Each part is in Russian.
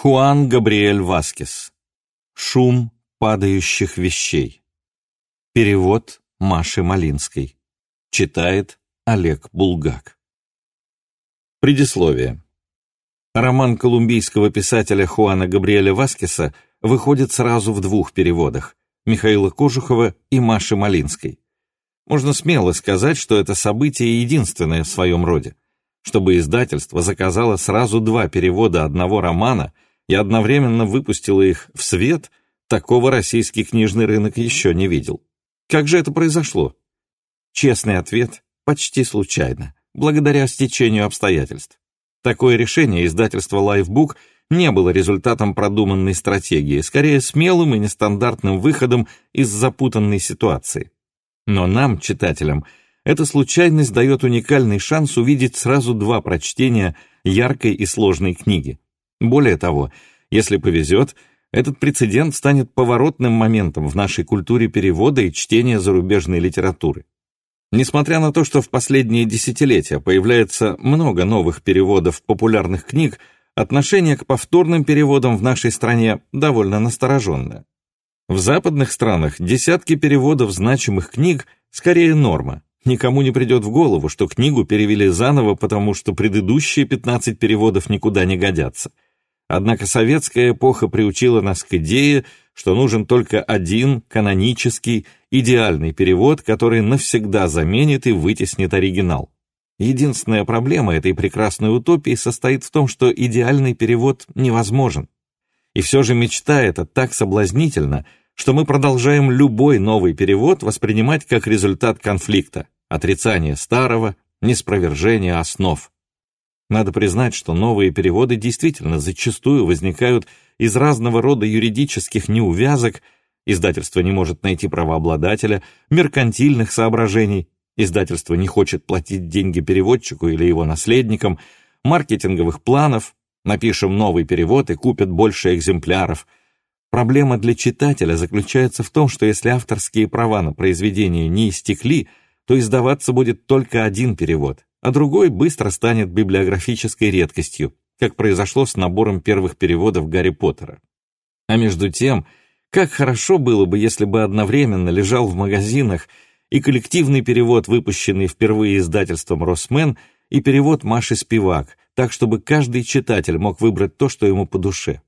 Хуан Габриэль Васкес. Шум падающих вещей. Перевод Маши Малинской. Читает Олег Булгак. Предисловие. Роман колумбийского писателя Хуана Габриэля Васкеса выходит сразу в двух переводах Михаила Кожухова и Маши Малинской. Можно смело сказать, что это событие единственное в своем роде. Чтобы издательство заказало сразу два перевода одного романа и одновременно выпустило их в свет, такого российский книжный рынок еще не видел. Как же это произошло? Честный ответ – почти случайно, благодаря стечению обстоятельств. Такое решение издательства Lifebook не было результатом продуманной стратегии, скорее смелым и нестандартным выходом из запутанной ситуации. Но нам, читателям, эта случайность дает уникальный шанс увидеть сразу два прочтения яркой и сложной книги. Более того, если повезет, этот прецедент станет поворотным моментом в нашей культуре перевода и чтения зарубежной литературы. Несмотря на то, что в последние десятилетия появляется много новых переводов популярных книг, отношение к повторным переводам в нашей стране довольно настороженное. В западных странах десятки переводов значимых книг скорее норма. Никому не придет в голову, что книгу перевели заново, потому что предыдущие 15 переводов никуда не годятся. Однако советская эпоха приучила нас к идее, что нужен только один канонический, идеальный перевод, который навсегда заменит и вытеснит оригинал. Единственная проблема этой прекрасной утопии состоит в том, что идеальный перевод невозможен. И все же мечта эта так соблазнительна, что мы продолжаем любой новый перевод воспринимать как результат конфликта, отрицания старого, неспровержения основ. Надо признать, что новые переводы действительно зачастую возникают из разного рода юридических неувязок, издательство не может найти правообладателя, меркантильных соображений, издательство не хочет платить деньги переводчику или его наследникам, маркетинговых планов, напишем новый перевод и купят больше экземпляров. Проблема для читателя заключается в том, что если авторские права на произведение не истекли, то издаваться будет только один перевод, а другой быстро станет библиографической редкостью, как произошло с набором первых переводов Гарри Поттера. А между тем, как хорошо было бы, если бы одновременно лежал в магазинах и коллективный перевод, выпущенный впервые издательством «Росмен», и перевод Маши Спивак, так, чтобы каждый читатель мог выбрать то, что ему по душе.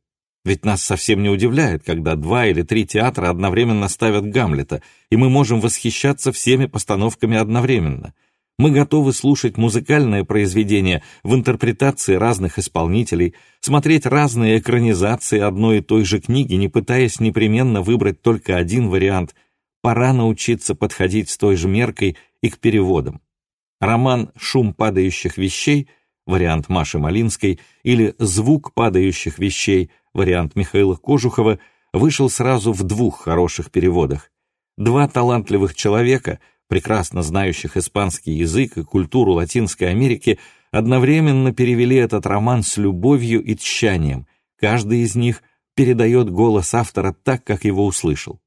Ведь нас совсем не удивляет, когда два или три театра одновременно ставят Гамлета, и мы можем восхищаться всеми постановками одновременно — мы готовы слушать музыкальное произведение в интерпретации разных исполнителей, смотреть разные экранизации одной и той же книги, не пытаясь непременно выбрать только один вариант. Пора научиться подходить с той же меркой и к переводам. Роман «Шум падающих вещей» вариант Маши Малинской или «Звук падающих вещей» вариант Михаила Кожухова вышел сразу в двух хороших переводах. Два талантливых человека — прекрасно знающих испанский язык и культуру Латинской Америки, одновременно перевели этот роман с любовью и тщанием. Каждый из них передает голос автора так, как его услышал.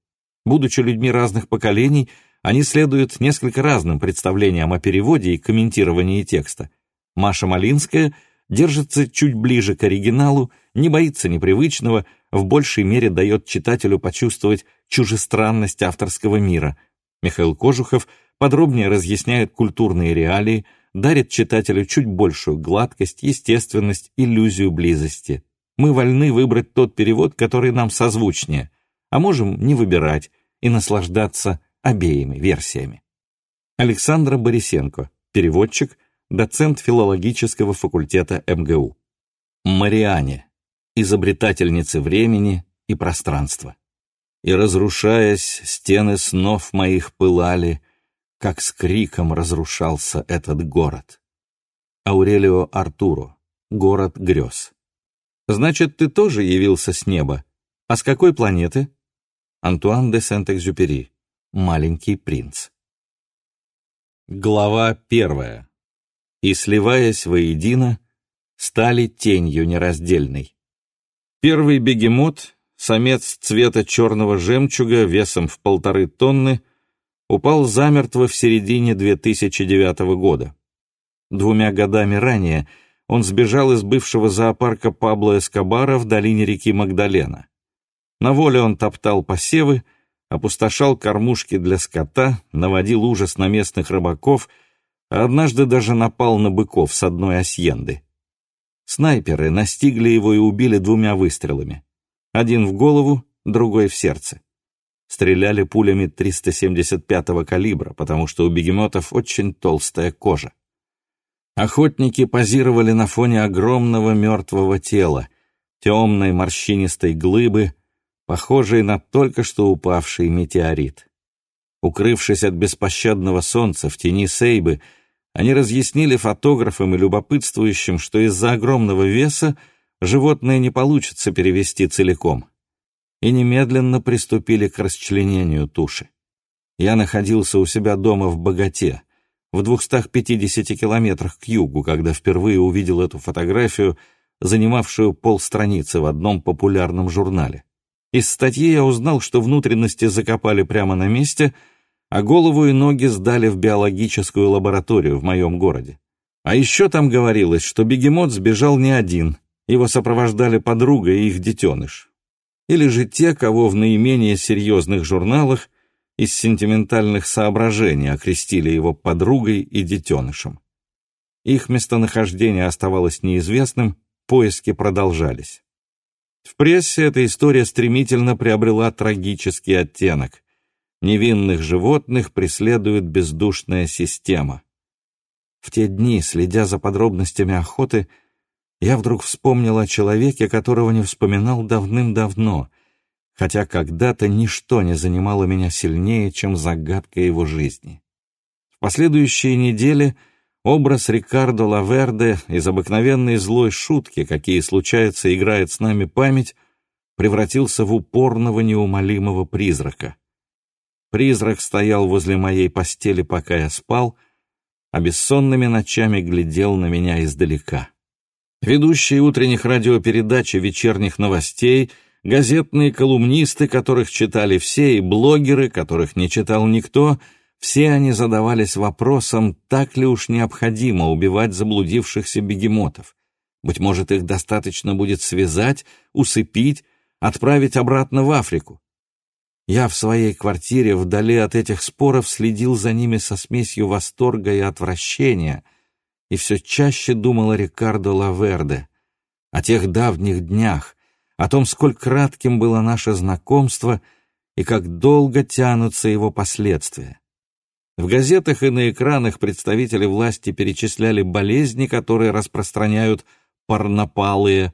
Будучи людьми разных поколений, они следуют несколько разным представлениям о переводе и комментировании текста. Маша Малинская держится чуть ближе к оригиналу, не боится непривычного, в большей мере дает читателю почувствовать чужестранность авторского мира – Михаил Кожухов подробнее разъясняет культурные реалии, дарит читателю чуть большую гладкость, естественность, иллюзию близости. Мы вольны выбрать тот перевод, который нам созвучнее, а можем не выбирать и наслаждаться обеими версиями. Александра Борисенко, переводчик, доцент филологического факультета МГУ. Мариане, изобретательницы времени и пространства и, разрушаясь, стены снов моих пылали, как с криком разрушался этот город. Аурелио Артуро. Город грез. Значит, ты тоже явился с неба. А с какой планеты? Антуан де Сент-Экзюпери. Маленький принц. Глава первая. И, сливаясь воедино, стали тенью нераздельной. Первый бегемот самец цвета черного жемчуга весом в полторы тонны упал замертво в середине 2009 года. Двумя годами ранее он сбежал из бывшего зоопарка Пабло Эскобара в долине реки Магдалена. На воле он топтал посевы, опустошал кормушки для скота, наводил ужас на местных рыбаков, а однажды даже напал на быков с одной осьенды. Снайперы настигли его и убили двумя выстрелами. Один в голову, другой в сердце. Стреляли пулями 375-го калибра, потому что у бегемотов очень толстая кожа. Охотники позировали на фоне огромного мертвого тела, темной морщинистой глыбы, похожей на только что упавший метеорит. Укрывшись от беспощадного солнца в тени Сейбы, они разъяснили фотографам и любопытствующим, что из-за огромного веса животное не получится перевести целиком, и немедленно приступили к расчленению туши. Я находился у себя дома в Богате, в 250 километрах к югу, когда впервые увидел эту фотографию, занимавшую полстраницы в одном популярном журнале. Из статьи я узнал, что внутренности закопали прямо на месте, а голову и ноги сдали в биологическую лабораторию в моем городе. А еще там говорилось, что бегемот сбежал не один, его сопровождали подруга и их детеныш. Или же те, кого в наименее серьезных журналах из сентиментальных соображений окрестили его подругой и детенышем. Их местонахождение оставалось неизвестным, поиски продолжались. В прессе эта история стремительно приобрела трагический оттенок. Невинных животных преследует бездушная система. В те дни, следя за подробностями охоты, я вдруг вспомнил о человеке, которого не вспоминал давным-давно — хотя когда-то ничто не занимало меня сильнее, чем загадка его жизни. В последующие недели образ Рикардо Лаверде из обыкновенной злой шутки, какие случается играет с нами память, превратился в упорного неумолимого призрака. Призрак стоял возле моей постели, пока я спал, а бессонными ночами глядел на меня издалека. Ведущие утренних радиопередач и вечерних новостей — газетные колумнисты, которых читали все, и блогеры, которых не читал никто, все они задавались вопросом, так ли уж необходимо убивать заблудившихся бегемотов. Быть может, их достаточно будет связать, усыпить, отправить обратно в Африку. Я в своей квартире вдали от этих споров следил за ними со смесью восторга и отвращения и все чаще думал о Рикардо Лаверде, о тех давних днях, о том, сколь кратким было наше знакомство и как долго тянутся его последствия. В газетах и на экранах представители власти перечисляли болезни, которые распространяют парнопалые.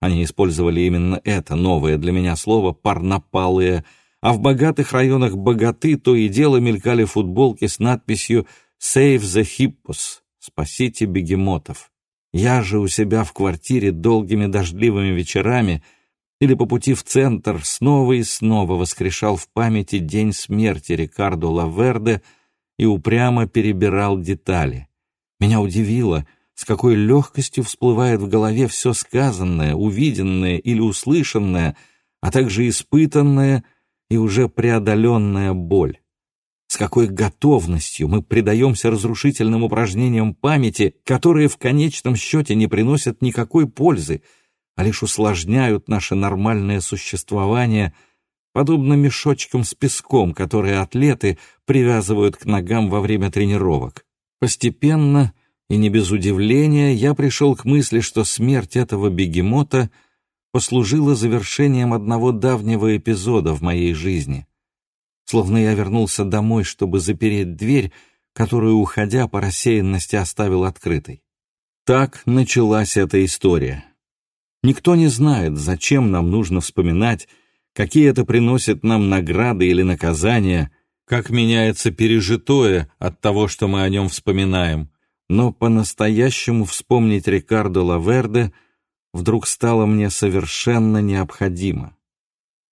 Они использовали именно это новое для меня слово «парнопалые», а в богатых районах богаты то и дело мелькали футболки с надписью «Save the Hippos» — «Спасите бегемотов». Я же у себя в квартире долгими дождливыми вечерами или по пути в центр снова и снова воскрешал в памяти день смерти Рикардо Лаверде и упрямо перебирал детали. Меня удивило, с какой легкостью всплывает в голове все сказанное, увиденное или услышанное, а также испытанная и уже преодоленная боль с какой готовностью мы предаемся разрушительным упражнениям памяти, которые в конечном счете не приносят никакой пользы, а лишь усложняют наше нормальное существование, подобно мешочкам с песком, которые атлеты привязывают к ногам во время тренировок. Постепенно и не без удивления я пришел к мысли, что смерть этого бегемота послужила завершением одного давнего эпизода в моей жизни — словно я вернулся домой, чтобы запереть дверь, которую, уходя по рассеянности, оставил открытой. Так началась эта история. Никто не знает, зачем нам нужно вспоминать, какие это приносит нам награды или наказания, как меняется пережитое от того, что мы о нем вспоминаем. Но по-настоящему вспомнить Рикардо Лаверде вдруг стало мне совершенно необходимо.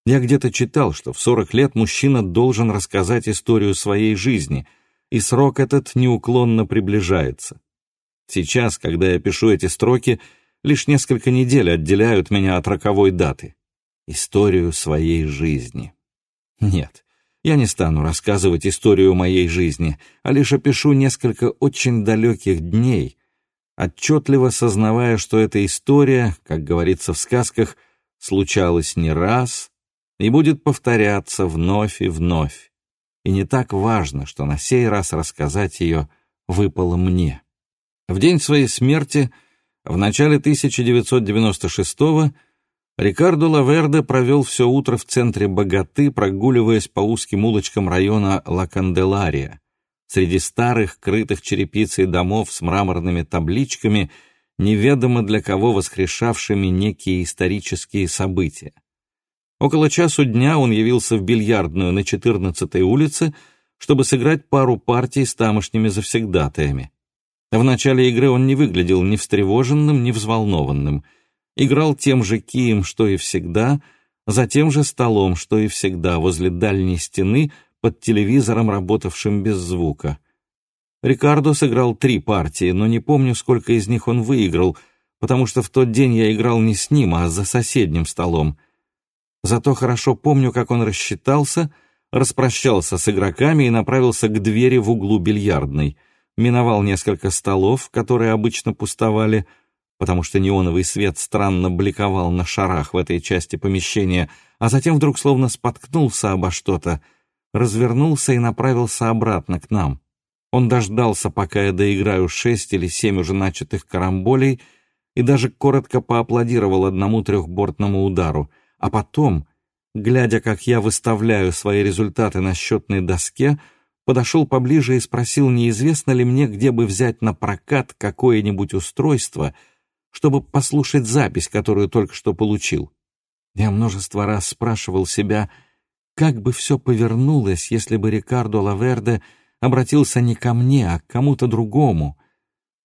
Я где-то читал, что в 40 лет мужчина должен рассказать историю своей жизни, и срок этот неуклонно приближается. Сейчас, когда я пишу эти строки, лишь несколько недель отделяют меня от роковой даты. Историю своей жизни. Нет, я не стану рассказывать историю моей жизни, а лишь опишу несколько очень далеких дней, отчетливо сознавая, что эта история, как говорится в сказках, случалась не раз и будет повторяться вновь и вновь. И не так важно, что на сей раз рассказать ее выпало мне. В день своей смерти, в начале 1996-го, Рикардо Лаверде провел все утро в центре Богаты, прогуливаясь по узким улочкам района Ла Канделария, среди старых, крытых черепицей домов с мраморными табличками, неведомо для кого воскрешавшими некие исторические события. Около часу дня он явился в бильярдную на 14-й улице, чтобы сыграть пару партий с тамошними завсегдатаями. В начале игры он не выглядел ни встревоженным, ни взволнованным. Играл тем же кием, что и всегда, за тем же столом, что и всегда, возле дальней стены, под телевизором, работавшим без звука. Рикардо сыграл три партии, но не помню, сколько из них он выиграл, потому что в тот день я играл не с ним, а за соседним столом. Зато хорошо помню, как он рассчитался, распрощался с игроками и направился к двери в углу бильярдной — миновал несколько столов, которые обычно пустовали, потому что неоновый свет странно бликовал на шарах в этой части помещения, а затем вдруг словно споткнулся обо что-то, развернулся и направился обратно к нам. Он дождался, пока я доиграю шесть или семь уже начатых карамболей, и даже коротко поаплодировал одному трехбортному удару, а потом, глядя, как я выставляю свои результаты на счетной доске, подошел поближе и спросил, неизвестно ли мне, где бы взять на прокат какое-нибудь устройство, чтобы послушать запись, которую только что получил. Я множество раз спрашивал себя, как бы все повернулось, если бы Рикардо Лаверде обратился не ко мне, а к кому-то другому.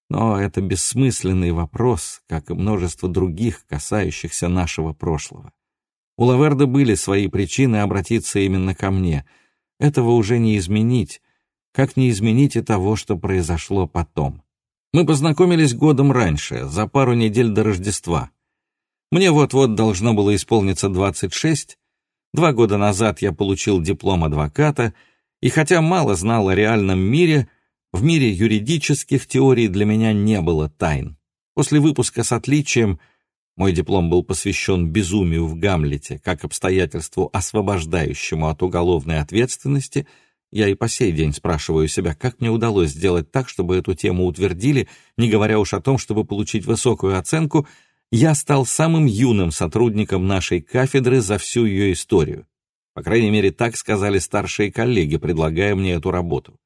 Но это бессмысленный вопрос, как и множество других, касающихся нашего прошлого. У Лаверда были свои причины обратиться именно ко мне — этого уже не изменить, как не изменить и того, что произошло потом. Мы познакомились годом раньше, за пару недель до Рождества. Мне вот-вот должно было исполниться 26. Два года назад я получил диплом адвоката, и хотя мало знал о реальном мире, в мире юридических теорий для меня не было тайн. После выпуска с отличием – мой диплом был посвящен безумию в Гамлете как обстоятельству, освобождающему от уголовной ответственности. Я и по сей день спрашиваю себя, как мне удалось сделать так, чтобы эту тему утвердили, не говоря уж о том, чтобы получить высокую оценку, я стал самым юным сотрудником нашей кафедры за всю ее историю. По крайней мере, так сказали старшие коллеги, предлагая мне эту работу.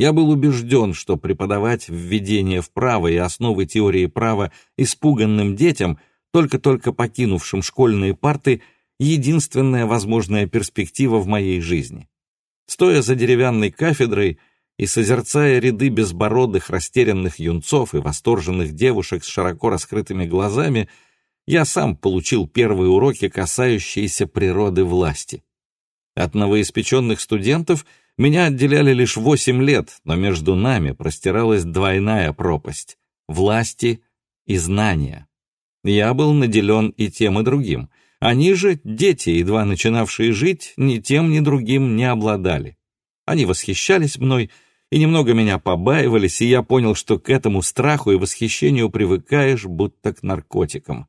Я был убежден, что преподавать введение в право и основы теории права испуганным детям, только-только покинувшим школьные парты, единственная возможная перспектива в моей жизни. Стоя за деревянной кафедрой и созерцая ряды безбородых, растерянных юнцов и восторженных девушек с широко раскрытыми глазами, я сам получил первые уроки, касающиеся природы власти. От новоиспеченных студентов – меня отделяли лишь восемь лет, но между нами простиралась двойная пропасть — власти и знания. Я был наделен и тем, и другим. Они же, дети, едва начинавшие жить, ни тем, ни другим не обладали. Они восхищались мной и немного меня побаивались, и я понял, что к этому страху и восхищению привыкаешь, будто к наркотикам.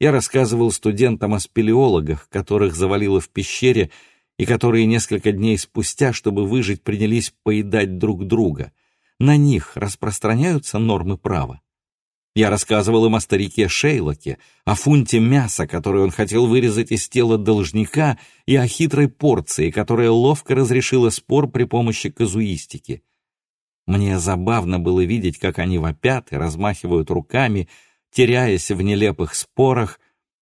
Я рассказывал студентам о спелеологах, которых завалило в пещере, и которые несколько дней спустя, чтобы выжить, принялись поедать друг друга. На них распространяются нормы права. Я рассказывал им о старике Шейлоке, о фунте мяса, который он хотел вырезать из тела должника, и о хитрой порции, которая ловко разрешила спор при помощи казуистики. Мне забавно было видеть, как они вопят и размахивают руками, теряясь в нелепых спорах,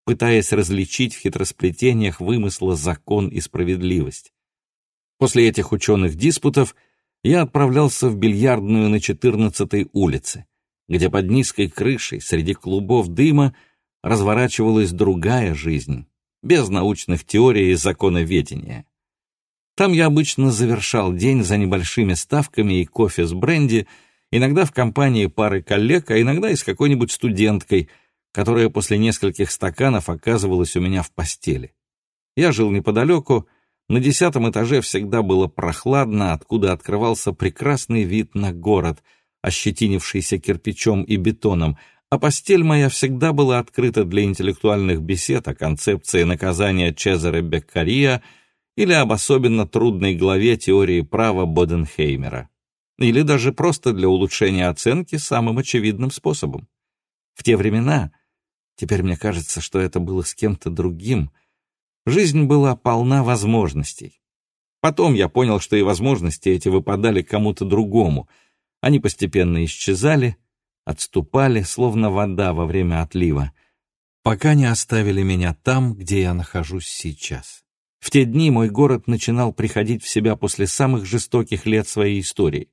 пытаясь различить в хитросплетениях вымысла закон и справедливость. После этих ученых диспутов я отправлялся в бильярдную на 14-й улице, где под низкой крышей среди клубов дыма разворачивалась другая жизнь, без научных теорий и законоведения. Там я обычно завершал день за небольшими ставками и кофе с бренди, иногда в компании пары коллег, а иногда и с какой-нибудь студенткой — которая после нескольких стаканов оказывалась у меня в постели. Я жил неподалеку, на десятом этаже всегда было прохладно, откуда открывался прекрасный вид на город, ощетинившийся кирпичом и бетоном, а постель моя всегда была открыта для интеллектуальных бесед о концепции наказания Чезаре Беккария или об особенно трудной главе теории права Боденхеймера, или даже просто для улучшения оценки самым очевидным способом. В те времена, теперь мне кажется, что это было с кем-то другим, жизнь была полна возможностей. Потом я понял, что и возможности эти выпадали кому-то другому. Они постепенно исчезали, отступали, словно вода во время отлива, пока не оставили меня там, где я нахожусь сейчас. В те дни мой город начинал приходить в себя после самых жестоких лет своей истории.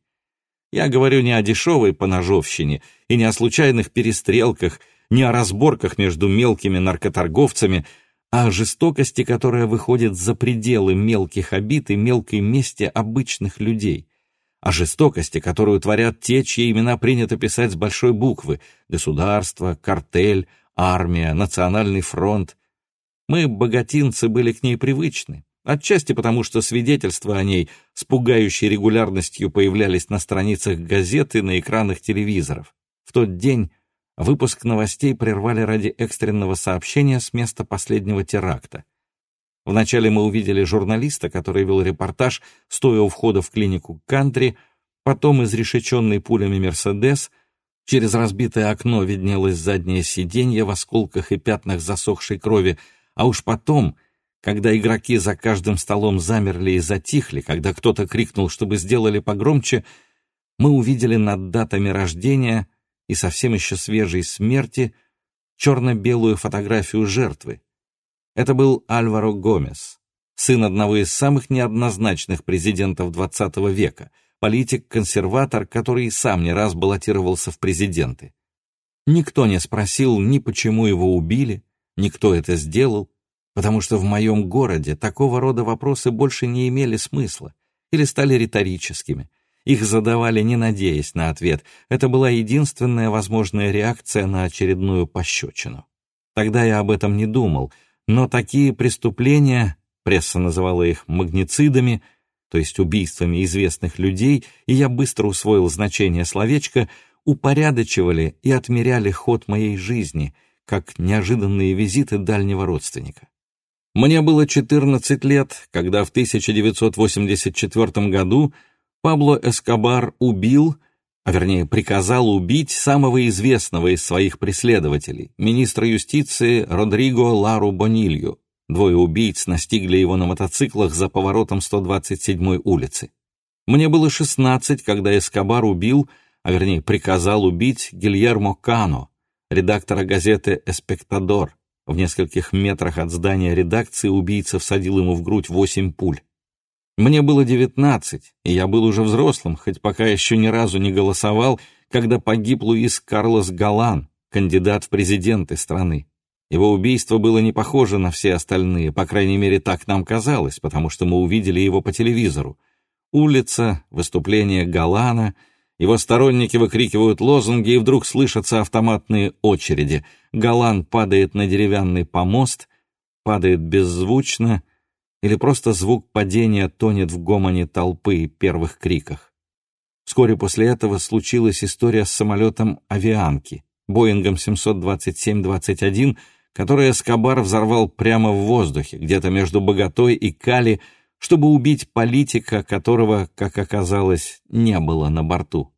Я говорю не о дешевой поножовщине и не о случайных перестрелках, не о разборках между мелкими наркоторговцами, а о жестокости, которая выходит за пределы мелких обид и мелкой мести обычных людей, о жестокости, которую творят те, чьи имена принято писать с большой буквы — государство, картель, армия, национальный фронт. Мы, богатинцы, были к ней привычны, отчасти потому, что свидетельства о ней с пугающей регулярностью появлялись на страницах газет и на экранах телевизоров. В тот день Выпуск новостей прервали ради экстренного сообщения с места последнего теракта. Вначале мы увидели журналиста, который вел репортаж, стоя у входа в клинику Кантри, потом изрешеченный пулями «Мерседес», через разбитое окно виднелось заднее сиденье в осколках и пятнах засохшей крови, а уж потом, когда игроки за каждым столом замерли и затихли, когда кто-то крикнул, чтобы сделали погромче, мы увидели над датами рождения — и совсем еще свежей смерти черно-белую фотографию жертвы. Это был Альваро Гомес, сын одного из самых неоднозначных президентов XX века, политик-консерватор, который сам не раз баллотировался в президенты. Никто не спросил ни почему его убили, ни кто это сделал, потому что в моем городе такого рода вопросы больше не имели смысла или стали риторическими — их задавали, не надеясь на ответ. Это была единственная возможная реакция на очередную пощечину. Тогда я об этом не думал, но такие преступления, пресса называла их магницидами, то есть убийствами известных людей, и я быстро усвоил значение словечка, упорядочивали и отмеряли ход моей жизни, как неожиданные визиты дальнего родственника. Мне было 14 лет, когда в 1984 году Пабло Эскобар убил, а вернее приказал убить самого известного из своих преследователей, министра юстиции Родриго Лару Бонилью. Двое убийц настигли его на мотоциклах за поворотом 127-й улицы. Мне было 16, когда Эскобар убил, а вернее приказал убить Гильермо Кано, редактора газеты «Эспектадор». В нескольких метрах от здания редакции убийца всадил ему в грудь восемь пуль. Мне было девятнадцать, и я был уже взрослым, хоть пока еще ни разу не голосовал, когда погиб Луис Карлос Галан, кандидат в президенты страны. Его убийство было не похоже на все остальные, по крайней мере, так нам казалось, потому что мы увидели его по телевизору. Улица, выступление Галана, его сторонники выкрикивают лозунги, и вдруг слышатся автоматные очереди. Галан падает на деревянный помост, падает беззвучно — или просто звук падения тонет в гомоне толпы и первых криках. Вскоре после этого случилась история с самолетом «Авианки», Боингом 727-21, который Эскобар взорвал прямо в воздухе, где-то между Боготой и Кали, чтобы убить политика, которого, как оказалось, не было на борту.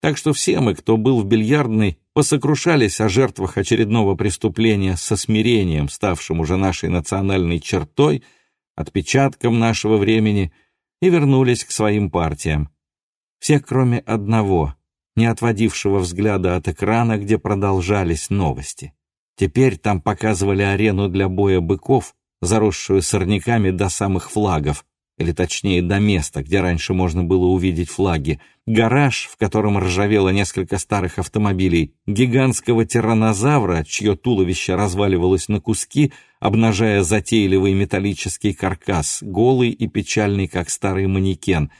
Так что все мы, кто был в бильярдной, посокрушались о жертвах очередного преступления со смирением, ставшим уже нашей национальной чертой — отпечатком нашего времени и вернулись к своим партиям. Все, кроме одного, не отводившего взгляда от экрана, где продолжались новости. Теперь там показывали арену для боя быков, заросшую сорняками до самых флагов, или точнее до места, где раньше можно было увидеть флаги, гараж, в котором ржавело несколько старых автомобилей, гигантского тиранозавра, чье туловище разваливалось на куски, обнажая затейливый металлический каркас, голый и печальный, как старый манекен.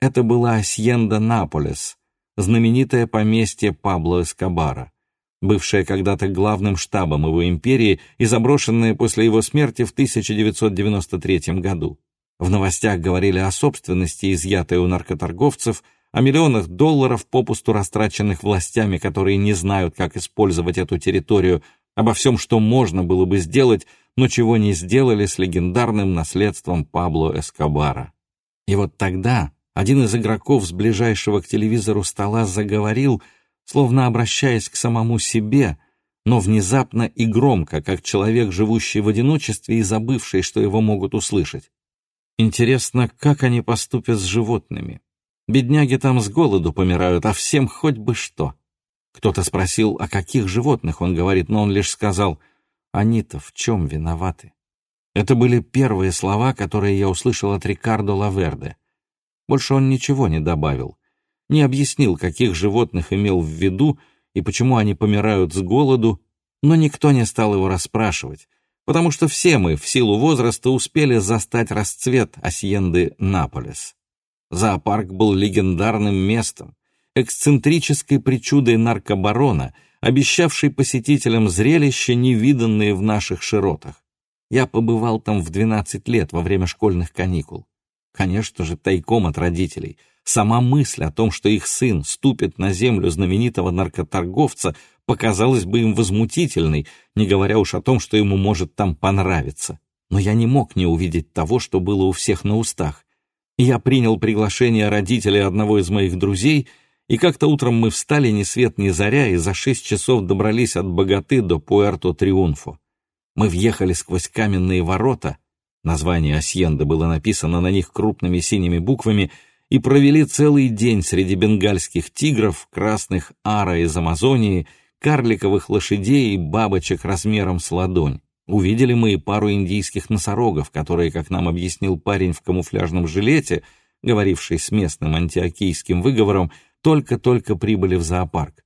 Это была Асьенда Наполес, знаменитое поместье Пабло Эскобара, бывшее когда-то главным штабом его империи и заброшенное после его смерти в 1993 году. В новостях говорили о собственности, изъятой у наркоторговцев, о миллионах долларов, попусту растраченных властями, которые не знают, как использовать эту территорию, обо всем, что можно было бы сделать, но чего не сделали с легендарным наследством Пабло Эскобара. И вот тогда один из игроков с ближайшего к телевизору стола заговорил, словно обращаясь к самому себе, но внезапно и громко, как человек, живущий в одиночестве и забывший, что его могут услышать. Интересно, как они поступят с животными? Бедняги там с голоду помирают, а всем хоть бы что. Кто-то спросил, о каких животных он говорит, но он лишь сказал, они-то в чем виноваты? Это были первые слова, которые я услышал от Рикардо Лаверде. Больше он ничего не добавил, не объяснил, каких животных имел в виду и почему они помирают с голоду, но никто не стал его расспрашивать, потому что все мы в силу возраста успели застать расцвет Асьенды Наполес. Зоопарк был легендарным местом, эксцентрической причудой наркобарона, обещавшей посетителям зрелища, невиданные в наших широтах. Я побывал там в 12 лет во время школьных каникул. Конечно же, тайком от родителей. Сама мысль о том, что их сын ступит на землю знаменитого наркоторговца, показалась бы им возмутительной, не говоря уж о том, что ему может там понравиться. Но я не мог не увидеть того, что было у всех на устах. Я принял приглашение родителей одного из моих друзей, и как-то утром мы встали ни свет ни заря и за шесть часов добрались от Богаты до Пуэрто-Триунфо. Мы въехали сквозь каменные ворота, название Асьенды было написано на них крупными синими буквами, и провели целый день среди бенгальских тигров, красных ара из Амазонии, карликовых лошадей и бабочек размером с ладонь. Увидели мы и пару индийских носорогов, которые, как нам объяснил парень в камуфляжном жилете, говоривший с местным антиокийским выговором, только-только прибыли в зоопарк.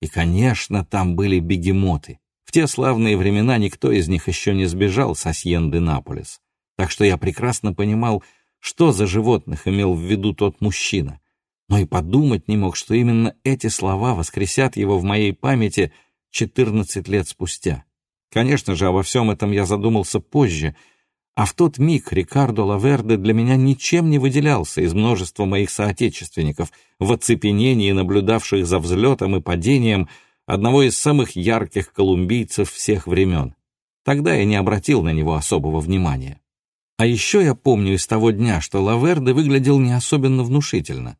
И, конечно, там были бегемоты. В те славные времена никто из них еще не сбежал с Асьенды Наполис. Так что я прекрасно понимал, что за животных имел в виду тот мужчина. Но и подумать не мог, что именно эти слова воскресят его в моей памяти 14 лет спустя. Конечно же, обо всем этом я задумался позже, а в тот миг Рикардо Лаверде для меня ничем не выделялся из множества моих соотечественников, в оцепенении наблюдавших за взлетом и падением одного из самых ярких колумбийцев всех времен. Тогда я не обратил на него особого внимания. А еще я помню из того дня, что Лаверде выглядел не особенно внушительно.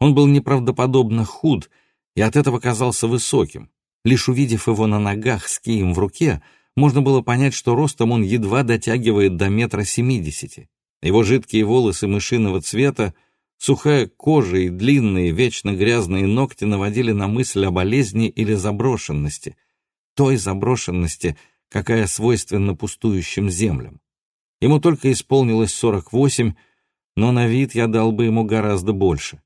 Он был неправдоподобно худ и от этого казался высоким. Лишь увидев его на ногах с кием в руке, можно было понять, что ростом он едва дотягивает до метра семидесяти. Его жидкие волосы мышиного цвета, сухая кожа и длинные, вечно грязные ногти наводили на мысль о болезни или заброшенности, той заброшенности, какая свойственна пустующим землям. Ему только исполнилось сорок восемь, но на вид я дал бы ему гораздо больше.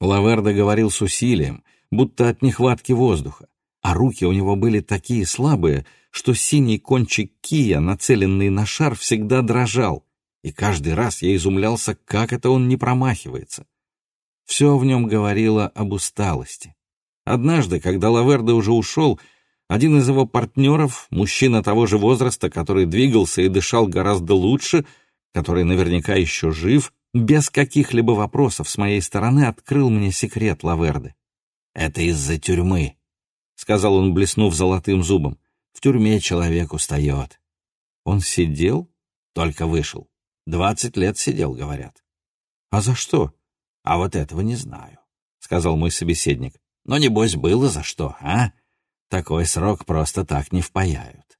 Лаверда говорил с усилием, будто от нехватки воздуха а руки у него были такие слабые, что синий кончик кия, нацеленный на шар, всегда дрожал, и каждый раз я изумлялся, как это он не промахивается. Все в нем говорило об усталости. Однажды, когда Лаверде уже ушел, один из его партнеров, мужчина того же возраста, который двигался и дышал гораздо лучше, который наверняка еще жив, без каких-либо вопросов с моей стороны открыл мне секрет Лаверды. «Это из-за тюрьмы», — сказал он, блеснув золотым зубом. «В тюрьме человек устает». «Он сидел?» «Только вышел. Двадцать лет сидел, говорят». «А за что?» «А вот этого не знаю», — сказал мой собеседник. «Но, небось, было за что, а? Такой срок просто так не впаяют».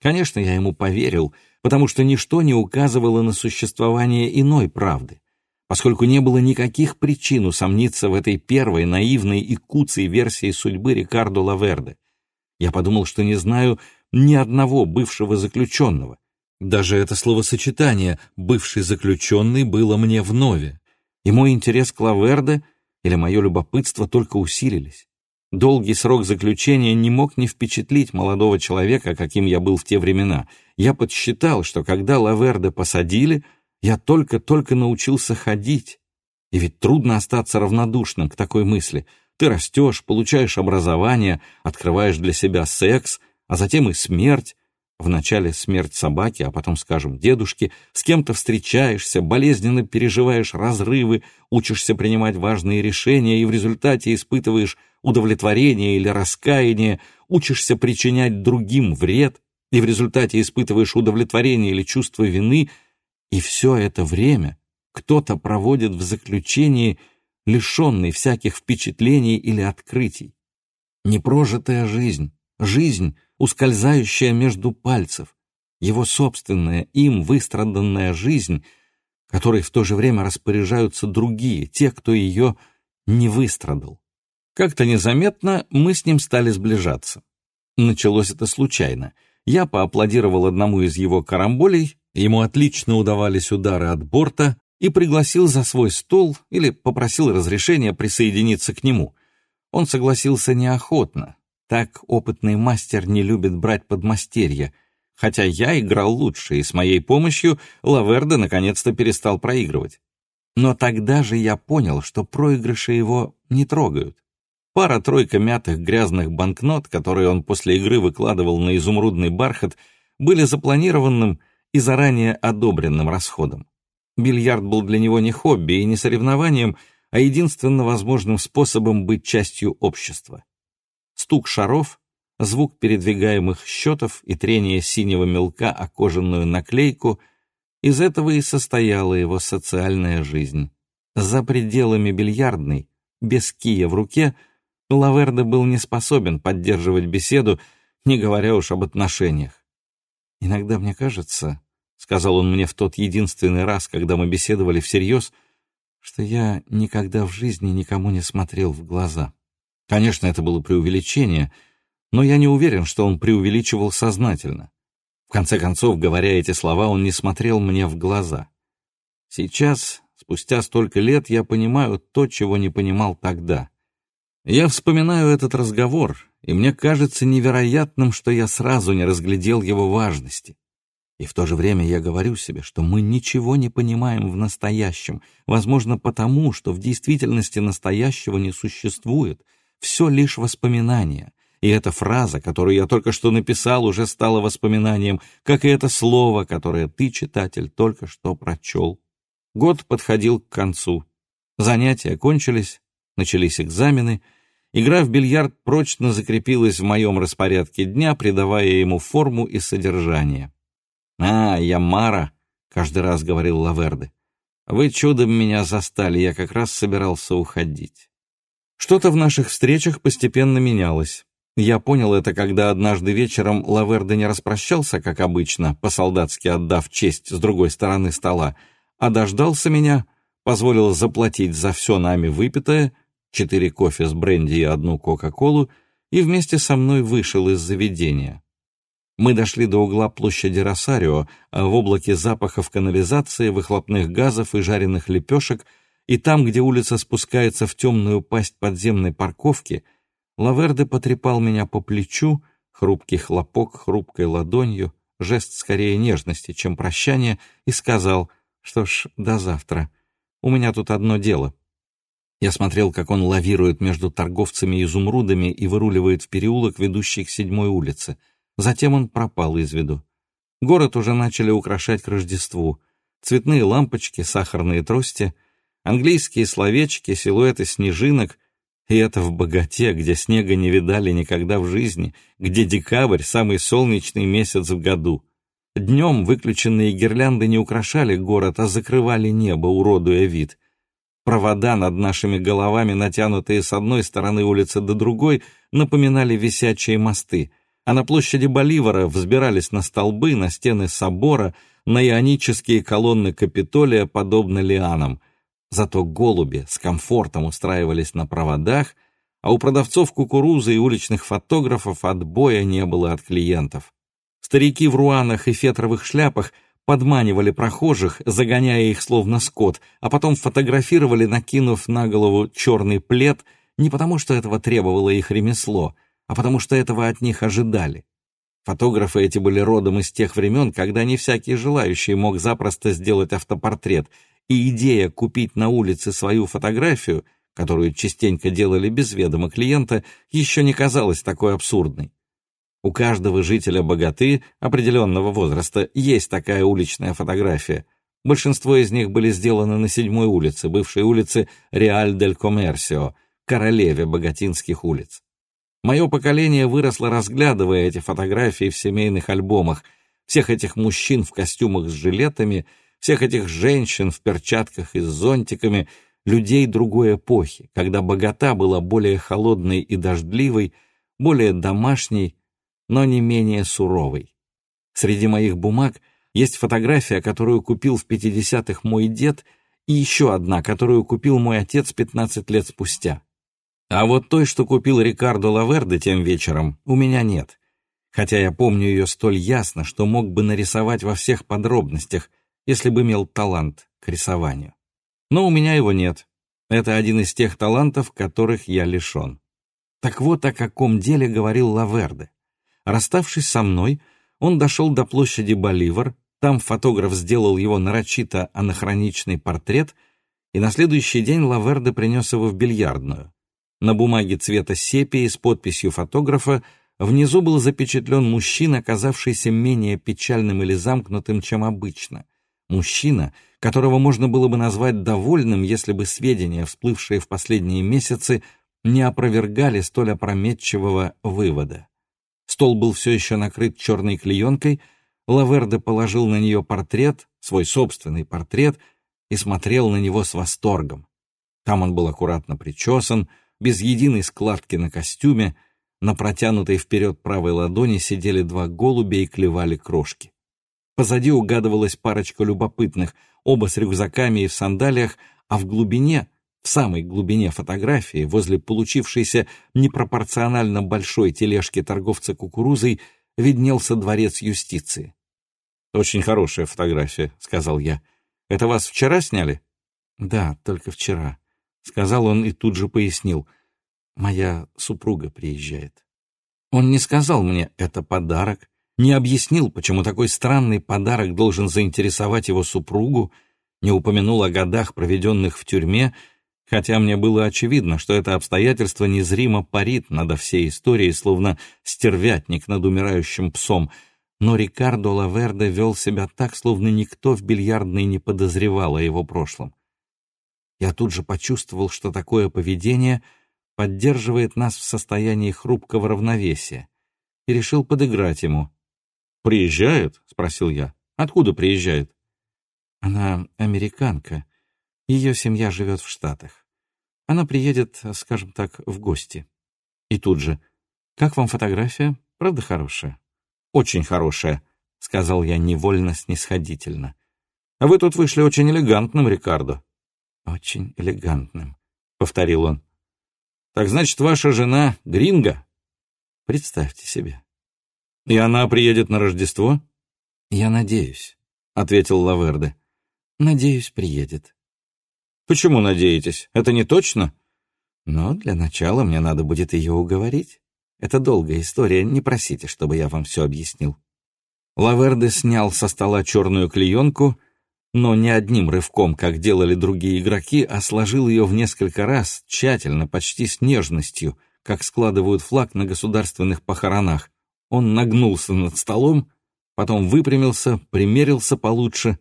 Конечно, я ему поверил, потому что ничто не указывало на существование иной правды поскольку не было никаких причин усомниться в этой первой наивной и куцей версии судьбы Рикардо Лаверде. Я подумал, что не знаю ни одного бывшего заключенного. Даже это словосочетание «бывший заключенный» было мне вновь, и мой интерес к Лаверде или мое любопытство только усилились. Долгий срок заключения не мог не впечатлить молодого человека, каким я был в те времена. Я подсчитал, что когда Лаверде посадили — я только-только научился ходить. И ведь трудно остаться равнодушным к такой мысли. Ты растешь, получаешь образование, открываешь для себя секс, а затем и смерть. Вначале смерть собаки, а потом, скажем, дедушки, с кем-то встречаешься, болезненно переживаешь разрывы, учишься принимать важные решения и в результате испытываешь удовлетворение или раскаяние, учишься причинять другим вред и в результате испытываешь удовлетворение или чувство вины, и все это время кто-то проводит в заключении, лишенный всяких впечатлений или открытий. Непрожитая жизнь, жизнь, ускользающая между пальцев, его собственная, им выстраданная жизнь, которой в то же время распоряжаются другие, те, кто ее не выстрадал. Как-то незаметно мы с ним стали сближаться. Началось это случайно. Я поаплодировал одному из его карамболей, ему отлично удавались удары от борта, и пригласил за свой стол или попросил разрешения присоединиться к нему. Он согласился неохотно, так опытный мастер не любит брать подмастерья, хотя я играл лучше, и с моей помощью Лаверде наконец-то перестал проигрывать. Но тогда же я понял, что проигрыши его не трогают. Пара-тройка мятых грязных банкнот, которые он после игры выкладывал на изумрудный бархат, были запланированным и заранее одобренным расходом. Бильярд был для него не хобби и не соревнованием, а единственно возможным способом быть частью общества стук шаров, звук передвигаемых счетов и трение синего мелка о кожаную наклейку — из этого и состояла его социальная жизнь. За пределами бильярдной, без кия в руке, Лаверде был не способен поддерживать беседу, не говоря уж об отношениях. «Иногда мне кажется», — сказал он мне в тот единственный раз, когда мы беседовали всерьез, что я никогда в жизни никому не смотрел в глаза. Конечно, это было преувеличение, но я не уверен, что он преувеличивал сознательно. В конце концов, говоря эти слова, он не смотрел мне в глаза. Сейчас, спустя столько лет, я понимаю то, чего не понимал тогда. Я вспоминаю этот разговор, и мне кажется невероятным, что я сразу не разглядел его важности. И в то же время я говорю себе, что мы ничего не понимаем в настоящем, возможно, потому, что в действительности настоящего не существует — все лишь воспоминания. И эта фраза, которую я только что написал, уже стала воспоминанием, как и это слово, которое ты, читатель, только что прочел. Год подходил к концу. Занятия кончились, начались экзамены. Игра в бильярд прочно закрепилась в моем распорядке дня, придавая ему форму и содержание. «А, я Мара», — каждый раз говорил Лаверде. «Вы чудом меня застали, я как раз собирался уходить». Что-то в наших встречах постепенно менялось. Я понял это, когда однажды вечером Лаверде не распрощался, как обычно, по-солдатски отдав честь с другой стороны стола, а дождался меня, позволил заплатить за все нами выпитое, четыре кофе с бренди и одну кока-колу, и вместе со мной вышел из заведения. Мы дошли до угла площади Росарио, а в облаке запахов канализации, выхлопных газов и жареных лепешек — и там, где улица спускается в темную пасть подземной парковки, Лаверде потрепал меня по плечу, хрупкий хлопок хрупкой ладонью, жест скорее нежности, чем прощания, и сказал, что ж, до завтра. У меня тут одно дело. Я смотрел, как он лавирует между торговцами изумрудами и выруливает в переулок, ведущий к седьмой улице. Затем он пропал из виду. Город уже начали украшать к Рождеству. Цветные лампочки, сахарные трости — Английские словечки, силуэты снежинок, и это в богате, где снега не видали никогда в жизни, где декабрь — самый солнечный месяц в году. Днем выключенные гирлянды не украшали город, а закрывали небо, уродуя вид. Провода над нашими головами, натянутые с одной стороны улицы до другой, напоминали висячие мосты, а на площади Боливара взбирались на столбы, на стены собора, на ионические колонны Капитолия, подобно лианам — Зато голуби с комфортом устраивались на проводах, а у продавцов кукурузы и уличных фотографов отбоя не было от клиентов. Старики в руанах и фетровых шляпах подманивали прохожих, загоняя их словно скот, а потом фотографировали, накинув на голову черный плед, не потому что этого требовало их ремесло, а потому что этого от них ожидали. Фотографы эти были родом из тех времен, когда не всякий желающий мог запросто сделать автопортрет, и идея купить на улице свою фотографию, которую частенько делали без ведома клиента, еще не казалась такой абсурдной. У каждого жителя богаты определенного возраста есть такая уличная фотография. Большинство из них были сделаны на седьмой улице, бывшей улице Реаль-дель-Коммерсио, королеве богатинских улиц. Мое поколение выросло, разглядывая эти фотографии в семейных альбомах, всех этих мужчин в костюмах с жилетами, всех этих женщин в перчатках и с зонтиками, людей другой эпохи, когда богата была более холодной и дождливой, более домашней, но не менее суровой. Среди моих бумаг есть фотография, которую купил в 50-х мой дед, и еще одна, которую купил мой отец 15 лет спустя. А вот той, что купил Рикардо Лаверде тем вечером, у меня нет. Хотя я помню ее столь ясно, что мог бы нарисовать во всех подробностях, если бы имел талант к рисованию. Но у меня его нет. Это один из тех талантов, которых я лишен. Так вот о каком деле говорил Лаверде. Расставшись со мной, он дошел до площади Боливар, там фотограф сделал его нарочито анахроничный портрет, и на следующий день Лаверде принес его в бильярдную. На бумаге цвета сепии с подписью фотографа внизу был запечатлен мужчина, оказавшийся менее печальным или замкнутым, чем обычно. Мужчина, которого можно было бы назвать довольным, если бы сведения, всплывшие в последние месяцы, не опровергали столь опрометчивого вывода. Стол был все еще накрыт черной клеенкой, Лаверде положил на нее портрет, свой собственный портрет, и смотрел на него с восторгом. Там он был аккуратно причесан, без единой складки на костюме, на протянутой вперед правой ладони сидели два голубя и клевали крошки. Позади угадывалась парочка любопытных, оба с рюкзаками и в сандалиях, а в глубине, в самой глубине фотографии, возле получившейся непропорционально большой тележки торговца кукурузой, виднелся дворец юстиции. «Очень хорошая фотография», — сказал я. «Это вас вчера сняли?» «Да, только вчера», — сказал он и тут же пояснил. «Моя супруга приезжает». Он не сказал мне «это подарок», не объяснил, почему такой странный подарок должен заинтересовать его супругу, не упомянул о годах, проведенных в тюрьме, хотя мне было очевидно, что это обстоятельство незримо парит над всей историей, словно стервятник над умирающим псом, но Рикардо Лаверде вел себя так, словно никто в бильярдной не подозревал о его прошлом. Я тут же почувствовал, что такое поведение поддерживает нас в состоянии хрупкого равновесия, и решил подыграть ему — «Приезжает?» — спросил я. «Откуда приезжает?» «Она американка. Ее семья живет в Штатах. Она приедет, скажем так, в гости». И тут же. «Как вам фотография? Правда хорошая?» «Очень хорошая», — сказал я невольно снисходительно. «А вы тут вышли очень элегантным, Рикардо». «Очень элегантным», — повторил он. «Так значит, ваша жена гринга?» «Представьте себе». «И она приедет на Рождество?» «Я надеюсь», — ответил Лаверде. «Надеюсь, приедет». «Почему надеетесь? Это не точно?» «Но для начала мне надо будет ее уговорить. Это долгая история, не просите, чтобы я вам все объяснил». Лаверде снял со стола черную клеенку, но не одним рывком, как делали другие игроки, а сложил ее в несколько раз, тщательно, почти с нежностью, как складывают флаг на государственных похоронах. Он нагнулся над столом, потом выпрямился, примерился получше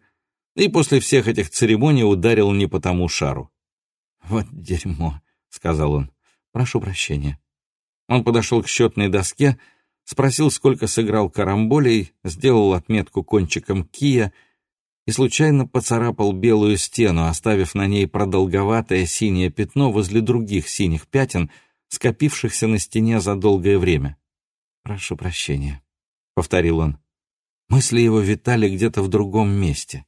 и после всех этих церемоний ударил не по тому шару. «Вот дерьмо», — сказал он. «Прошу прощения». Он подошел к счетной доске, спросил, сколько сыграл карамболей, сделал отметку кончиком кия и случайно поцарапал белую стену, оставив на ней продолговатое синее пятно возле других синих пятен, скопившихся на стене за долгое время. «Прошу прощения», — повторил он. Мысли его витали где-то в другом месте.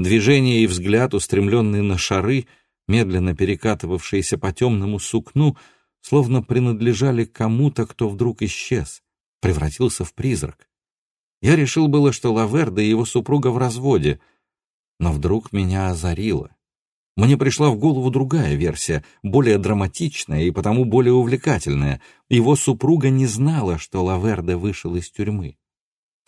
Движение и взгляд, устремленные на шары, медленно перекатывавшиеся по темному сукну, словно принадлежали кому-то, кто вдруг исчез, превратился в призрак. Я решил было, что Лаверда и его супруга в разводе, но вдруг меня озарило. Мне пришла в голову другая версия, более драматичная и потому более увлекательная. Его супруга не знала, что Лаверде вышел из тюрьмы.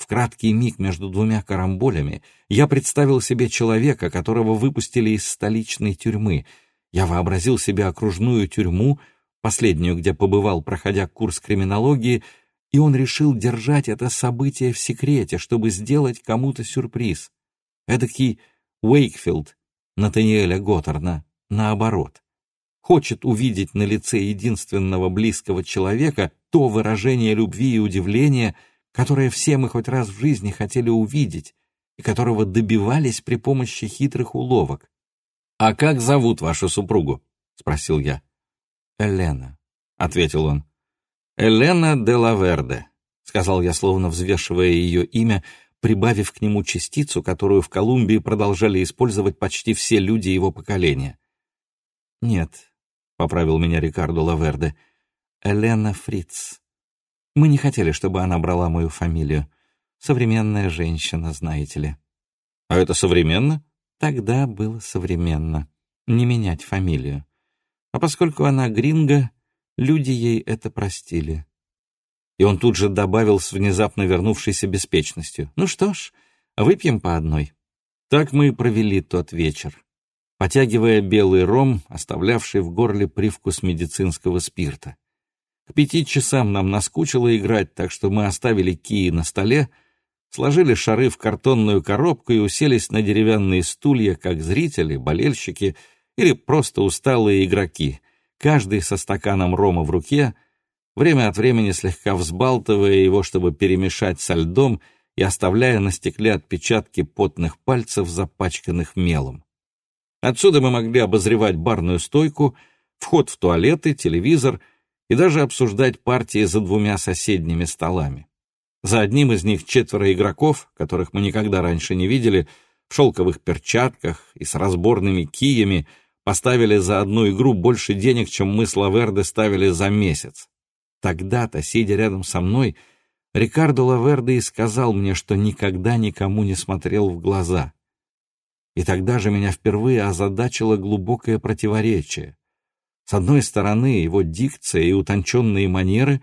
В краткий миг между двумя карамболями я представил себе человека, которого выпустили из столичной тюрьмы. Я вообразил себе окружную тюрьму, последнюю, где побывал, проходя курс криминологии, и он решил держать это событие в секрете, чтобы сделать кому-то сюрприз. Эдакий Уэйкфилд Натаниэля Готтерна, наоборот. Хочет увидеть на лице единственного близкого человека то выражение любви и удивления, которое все мы хоть раз в жизни хотели увидеть и которого добивались при помощи хитрых уловок. «А как зовут вашу супругу?» — спросил я. «Элена», — ответил он. «Элена де Лаверде», — сказал я, словно взвешивая ее имя, прибавив к нему частицу, которую в Колумбии продолжали использовать почти все люди его поколения. «Нет», — поправил меня Рикардо Лаверде, — «Элена Фриц. Мы не хотели, чтобы она брала мою фамилию. Современная женщина, знаете ли». «А это современно?» «Тогда было современно. Не менять фамилию. А поскольку она гринго, Люди ей это простили. И он тут же добавил с внезапно вернувшейся беспечностью. «Ну что ж, выпьем по одной». Так мы и провели тот вечер, потягивая белый ром, оставлявший в горле привкус медицинского спирта. К пяти часам нам наскучило играть, так что мы оставили кии на столе, сложили шары в картонную коробку и уселись на деревянные стулья, как зрители, болельщики или просто усталые игроки — каждый со стаканом рома в руке, время от времени слегка взбалтывая его, чтобы перемешать со льдом и оставляя на стекле отпечатки потных пальцев, запачканных мелом. Отсюда мы могли обозревать барную стойку, вход в туалеты, телевизор и даже обсуждать партии за двумя соседними столами. За одним из них четверо игроков, которых мы никогда раньше не видели, в шелковых перчатках и с разборными киями — поставили за одну игру больше денег, чем мы с Лаверде ставили за месяц. Тогда-то, сидя рядом со мной, Рикардо Лаверде и сказал мне, что никогда никому не смотрел в глаза. И тогда же меня впервые озадачило глубокое противоречие. С одной стороны, его дикция и утонченные манеры,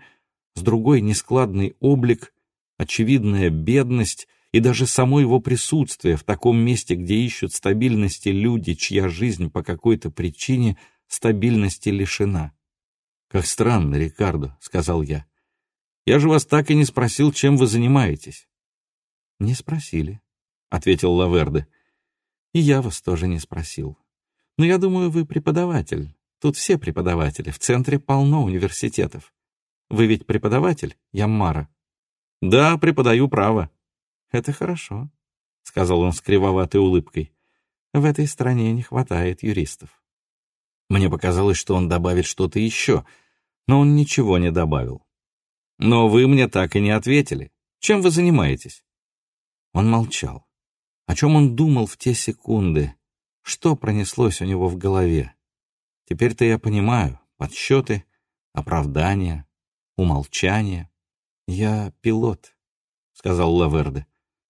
с другой — нескладный облик, очевидная бедность — и даже само его присутствие в таком месте, где ищут стабильности люди, чья жизнь по какой-то причине стабильности лишена. «Как странно, Рикардо», — сказал я. «Я же вас так и не спросил, чем вы занимаетесь». «Не спросили», — ответил Лаверде. «И я вас тоже не спросил. Но я думаю, вы преподаватель. Тут все преподаватели, в центре полно университетов. Вы ведь преподаватель, Яммара?» «Да, преподаю право», «Это хорошо», — сказал он с кривоватой улыбкой. «В этой стране не хватает юристов». Мне показалось, что он добавит что-то еще, но он ничего не добавил. «Но вы мне так и не ответили. Чем вы занимаетесь?» Он молчал. О чем он думал в те секунды? Что пронеслось у него в голове? Теперь-то я понимаю. Подсчеты, оправдания, умолчания. «Я пилот», — сказал Лаверде.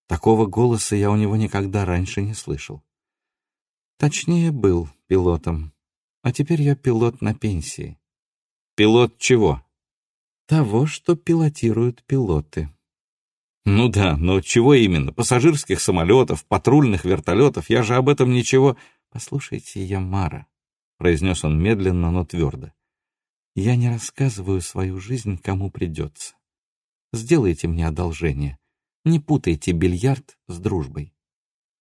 Такого голоса я у него никогда раньше не слышал. Точнее, был пилотом. А теперь я пилот на пенсии. Пилот чего? Того, что пилотируют пилоты. Ну да, но чего именно? Пассажирских самолетов, патрульных вертолетов? Я же об этом ничего... Послушайте, Ямара, — произнес он медленно, но твердо. Я не рассказываю свою жизнь, кому придется. Сделайте мне одолжение. Не путайте бильярд с дружбой.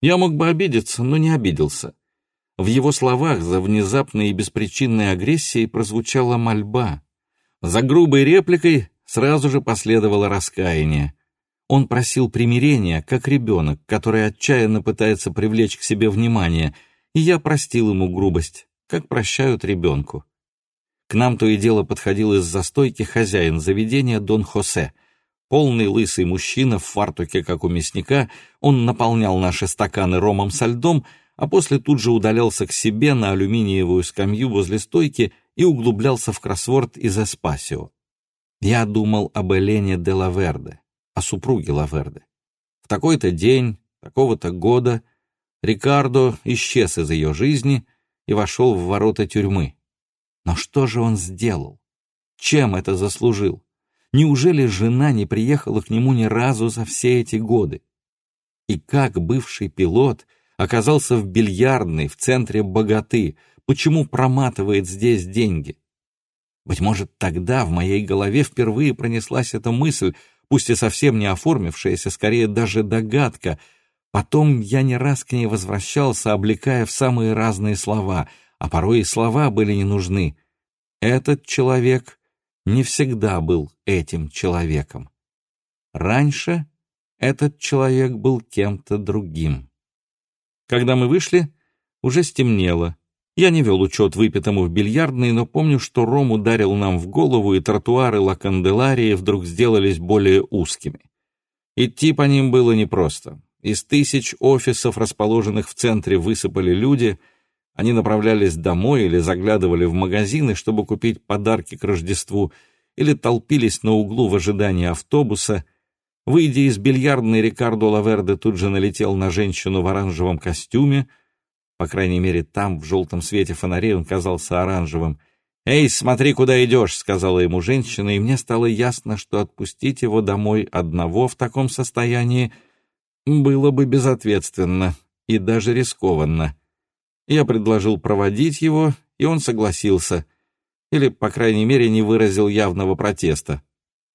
Я мог бы обидеться, но не обиделся. В его словах за внезапной и беспричинной агрессией прозвучала мольба. За грубой репликой сразу же последовало раскаяние. Он просил примирения, как ребенок, который отчаянно пытается привлечь к себе внимание, и я простил ему грубость, как прощают ребенку. К нам то и дело подходил из застойки хозяин заведения Дон Хосе — Полный лысый мужчина в фартуке, как у мясника, он наполнял наши стаканы ромом со льдом, а после тут же удалялся к себе на алюминиевую скамью возле стойки и углублялся в кроссворд из Эспасио. Я думал об Элене де Лаверде, о супруге Лаверде. В такой-то день, такого-то года Рикардо исчез из ее жизни и вошел в ворота тюрьмы. Но что же он сделал? Чем это заслужил? Неужели жена не приехала к нему ни разу за все эти годы? И как бывший пилот оказался в бильярдной в центре богаты, почему проматывает здесь деньги? Быть может, тогда в моей голове впервые пронеслась эта мысль, пусть и совсем не оформившаяся, скорее даже догадка. Потом я не раз к ней возвращался, облекая в самые разные слова, а порой и слова были не нужны. Этот человек не всегда был этим человеком. Раньше этот человек был кем-то другим. Когда мы вышли, уже стемнело, я не вел учет выпитому в бильярдной, но помню, что Ром ударил нам в голову, и тротуары Ла Канделарии вдруг сделались более узкими. Идти по ним было непросто. Из тысяч офисов, расположенных в центре, высыпали люди. Они направлялись домой или заглядывали в магазины, чтобы купить подарки к Рождеству, или толпились на углу в ожидании автобуса. Выйдя из бильярдной, Рикардо Лаверде тут же налетел на женщину в оранжевом костюме — по крайней мере, там, в желтом свете фонарей, он казался оранжевым. «Эй, смотри, куда идешь!» — сказала ему женщина, и мне стало ясно, что отпустить его домой одного в таком состоянии было бы безответственно и даже рискованно. Я предложил проводить его, и он согласился, или, по крайней мере, не выразил явного протеста.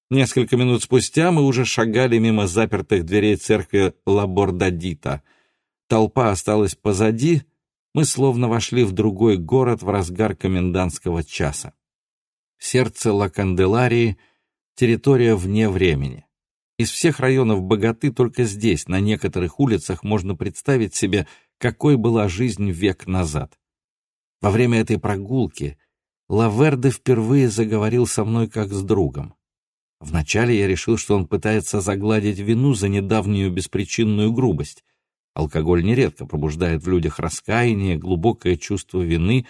Несколько минут спустя мы уже шагали мимо запертых дверей церкви Лабордадита. Толпа осталась позади — мы словно вошли в другой город в разгар комендантского часа. Сердце Ла-Канделарии — территория вне времени. Из всех районов богаты только здесь, на некоторых улицах, можно представить себе, какой была жизнь век назад. Во время этой прогулки Лаверде впервые заговорил со мной как с другом. Вначале я решил, что он пытается загладить вину за недавнюю беспричинную грубость — Алкоголь нередко пробуждает в людях раскаяние, глубокое чувство вины,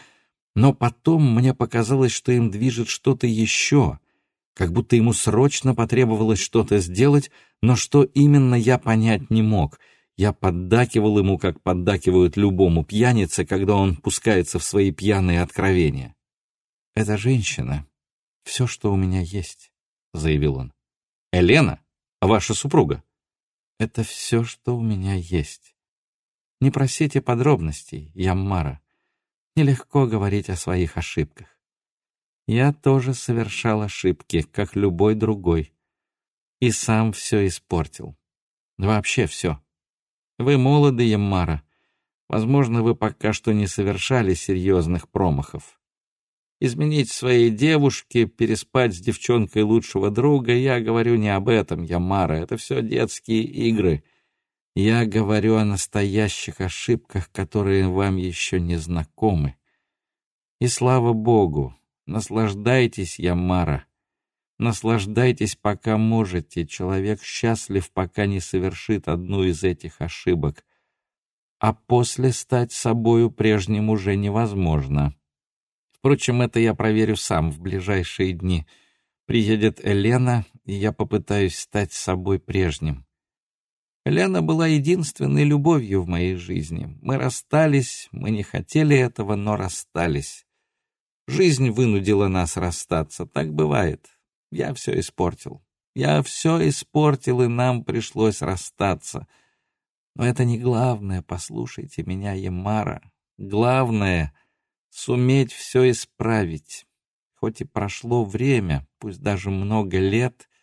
но потом мне показалось, что им движет что-то еще, как будто ему срочно потребовалось что-то сделать, но что именно я понять не мог. Я поддакивал ему, как поддакивают любому пьянице, когда он пускается в свои пьяные откровения. «Эта женщина — все, что у меня есть», — заявил он. «Элена? Ваша супруга?» «Это все, что у меня есть». Не просите подробностей, Яммара. Нелегко говорить о своих ошибках. Я тоже совершал ошибки, как любой другой. И сам все испортил. Вообще все. Вы молоды, Яммара. Возможно, вы пока что не совершали серьезных промахов. Изменить своей девушке, переспать с девчонкой лучшего друга, я говорю не об этом, Ямара. Это все детские игры — я говорю о настоящих ошибках, которые вам еще не знакомы. И слава Богу, наслаждайтесь, Ямара. Наслаждайтесь, пока можете. Человек счастлив, пока не совершит одну из этих ошибок. А после стать собою прежним уже невозможно. Впрочем, это я проверю сам в ближайшие дни. Приедет Елена, и я попытаюсь стать собой прежним. Лена была единственной любовью в моей жизни. Мы расстались, мы не хотели этого, но расстались. Жизнь вынудила нас расстаться, так бывает. Я все испортил. Я все испортил, и нам пришлось расстаться. Но это не главное, послушайте меня, Емара. Главное — суметь все исправить. Хоть и прошло время, пусть даже много лет —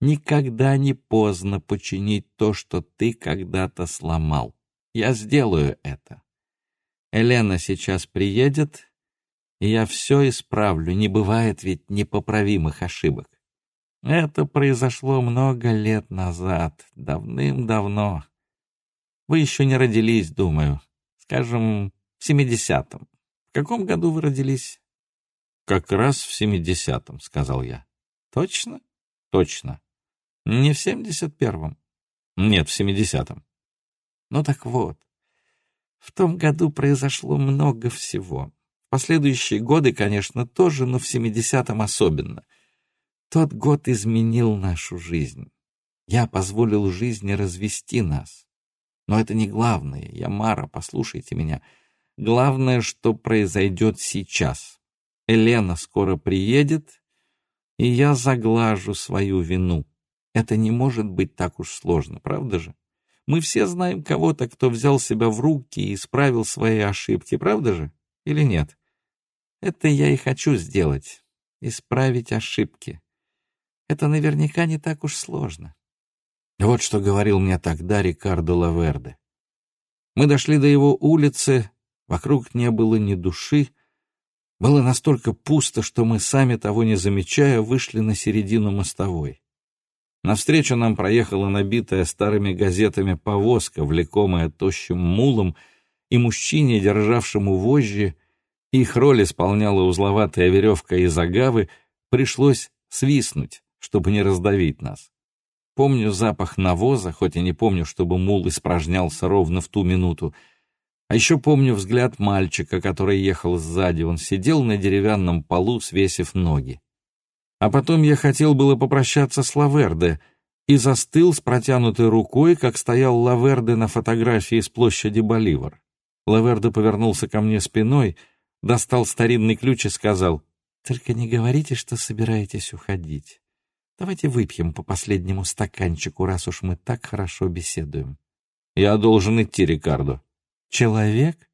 Никогда не поздно починить то, что ты когда-то сломал. Я сделаю это. Елена сейчас приедет, и я все исправлю. Не бывает ведь непоправимых ошибок. Это произошло много лет назад, давным-давно. Вы еще не родились, думаю. Скажем, в семидесятом. В каком году вы родились? Как раз в семидесятом, сказал я. Точно? Точно. Не в семьдесят первом? Нет, в семидесятом. Ну так вот, в том году произошло много всего. Последующие годы, конечно, тоже, но в семидесятом особенно. Тот год изменил нашу жизнь. Я позволил жизни развести нас. Но это не главное. Ямара, послушайте меня. Главное, что произойдет сейчас. Елена скоро приедет, и я заглажу свою вину. Это не может быть так уж сложно, правда же? Мы все знаем кого-то, кто взял себя в руки и исправил свои ошибки, правда же? Или нет? Это я и хочу сделать. исправить ошибки. Это наверняка не так уж сложно. Вот что говорил мне тогда Рикардо Лаверде. Мы дошли до его улицы, вокруг не было ни души. Было настолько пусто, что мы, сами того не замечая, вышли на середину мостовой. Навстречу нам проехала набитая старыми газетами повозка, влекомая тощим мулом, и мужчине, державшему вожжи, их роль исполняла узловатая веревка из агавы, пришлось свистнуть, чтобы не раздавить нас. Помню запах навоза, хоть и не помню, чтобы мул испражнялся ровно в ту минуту. А еще помню взгляд мальчика, который ехал сзади. Он сидел на деревянном полу, свесив ноги. А потом я хотел было попрощаться с Лаверде и застыл с протянутой рукой, как стоял Лаверде на фотографии с площади Боливар. Лаверде повернулся ко мне спиной, достал старинный ключ и сказал, «Только не говорите, что собираетесь уходить. Давайте выпьем по последнему стаканчику, раз уж мы так хорошо беседуем. Я должен идти, Рикардо. Человек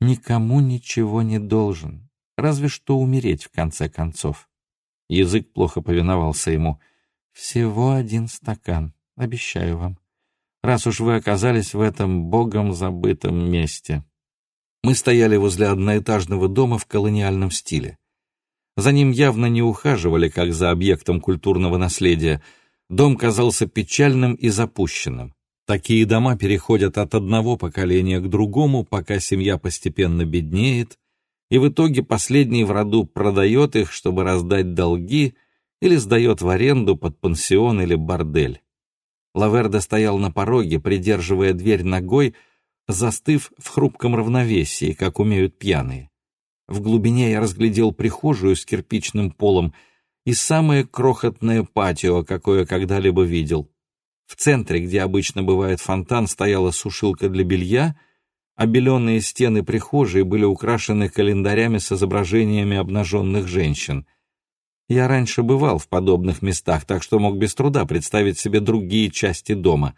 никому ничего не должен, разве что умереть в конце концов. Язык плохо повиновался ему. Всего один стакан, обещаю вам, раз уж вы оказались в этом богом забытом месте. Мы стояли возле одноэтажного дома в колониальном стиле. За ним явно не ухаживали, как за объектом культурного наследия. Дом казался печальным и запущенным. Такие дома переходят от одного поколения к другому, пока семья постепенно беднеет, и в итоге последний в роду продает их, чтобы раздать долги, или сдает в аренду под пансион или бордель. Лаверда стоял на пороге, придерживая дверь ногой, застыв в хрупком равновесии, как умеют пьяные. В глубине я разглядел прихожую с кирпичным полом и самое крохотное патио, какое когда-либо видел. В центре, где обычно бывает фонтан, стояла сушилка для белья, а беленые стены прихожей были украшены календарями с изображениями обнаженных женщин. Я раньше бывал в подобных местах, так что мог без труда представить себе другие части дома.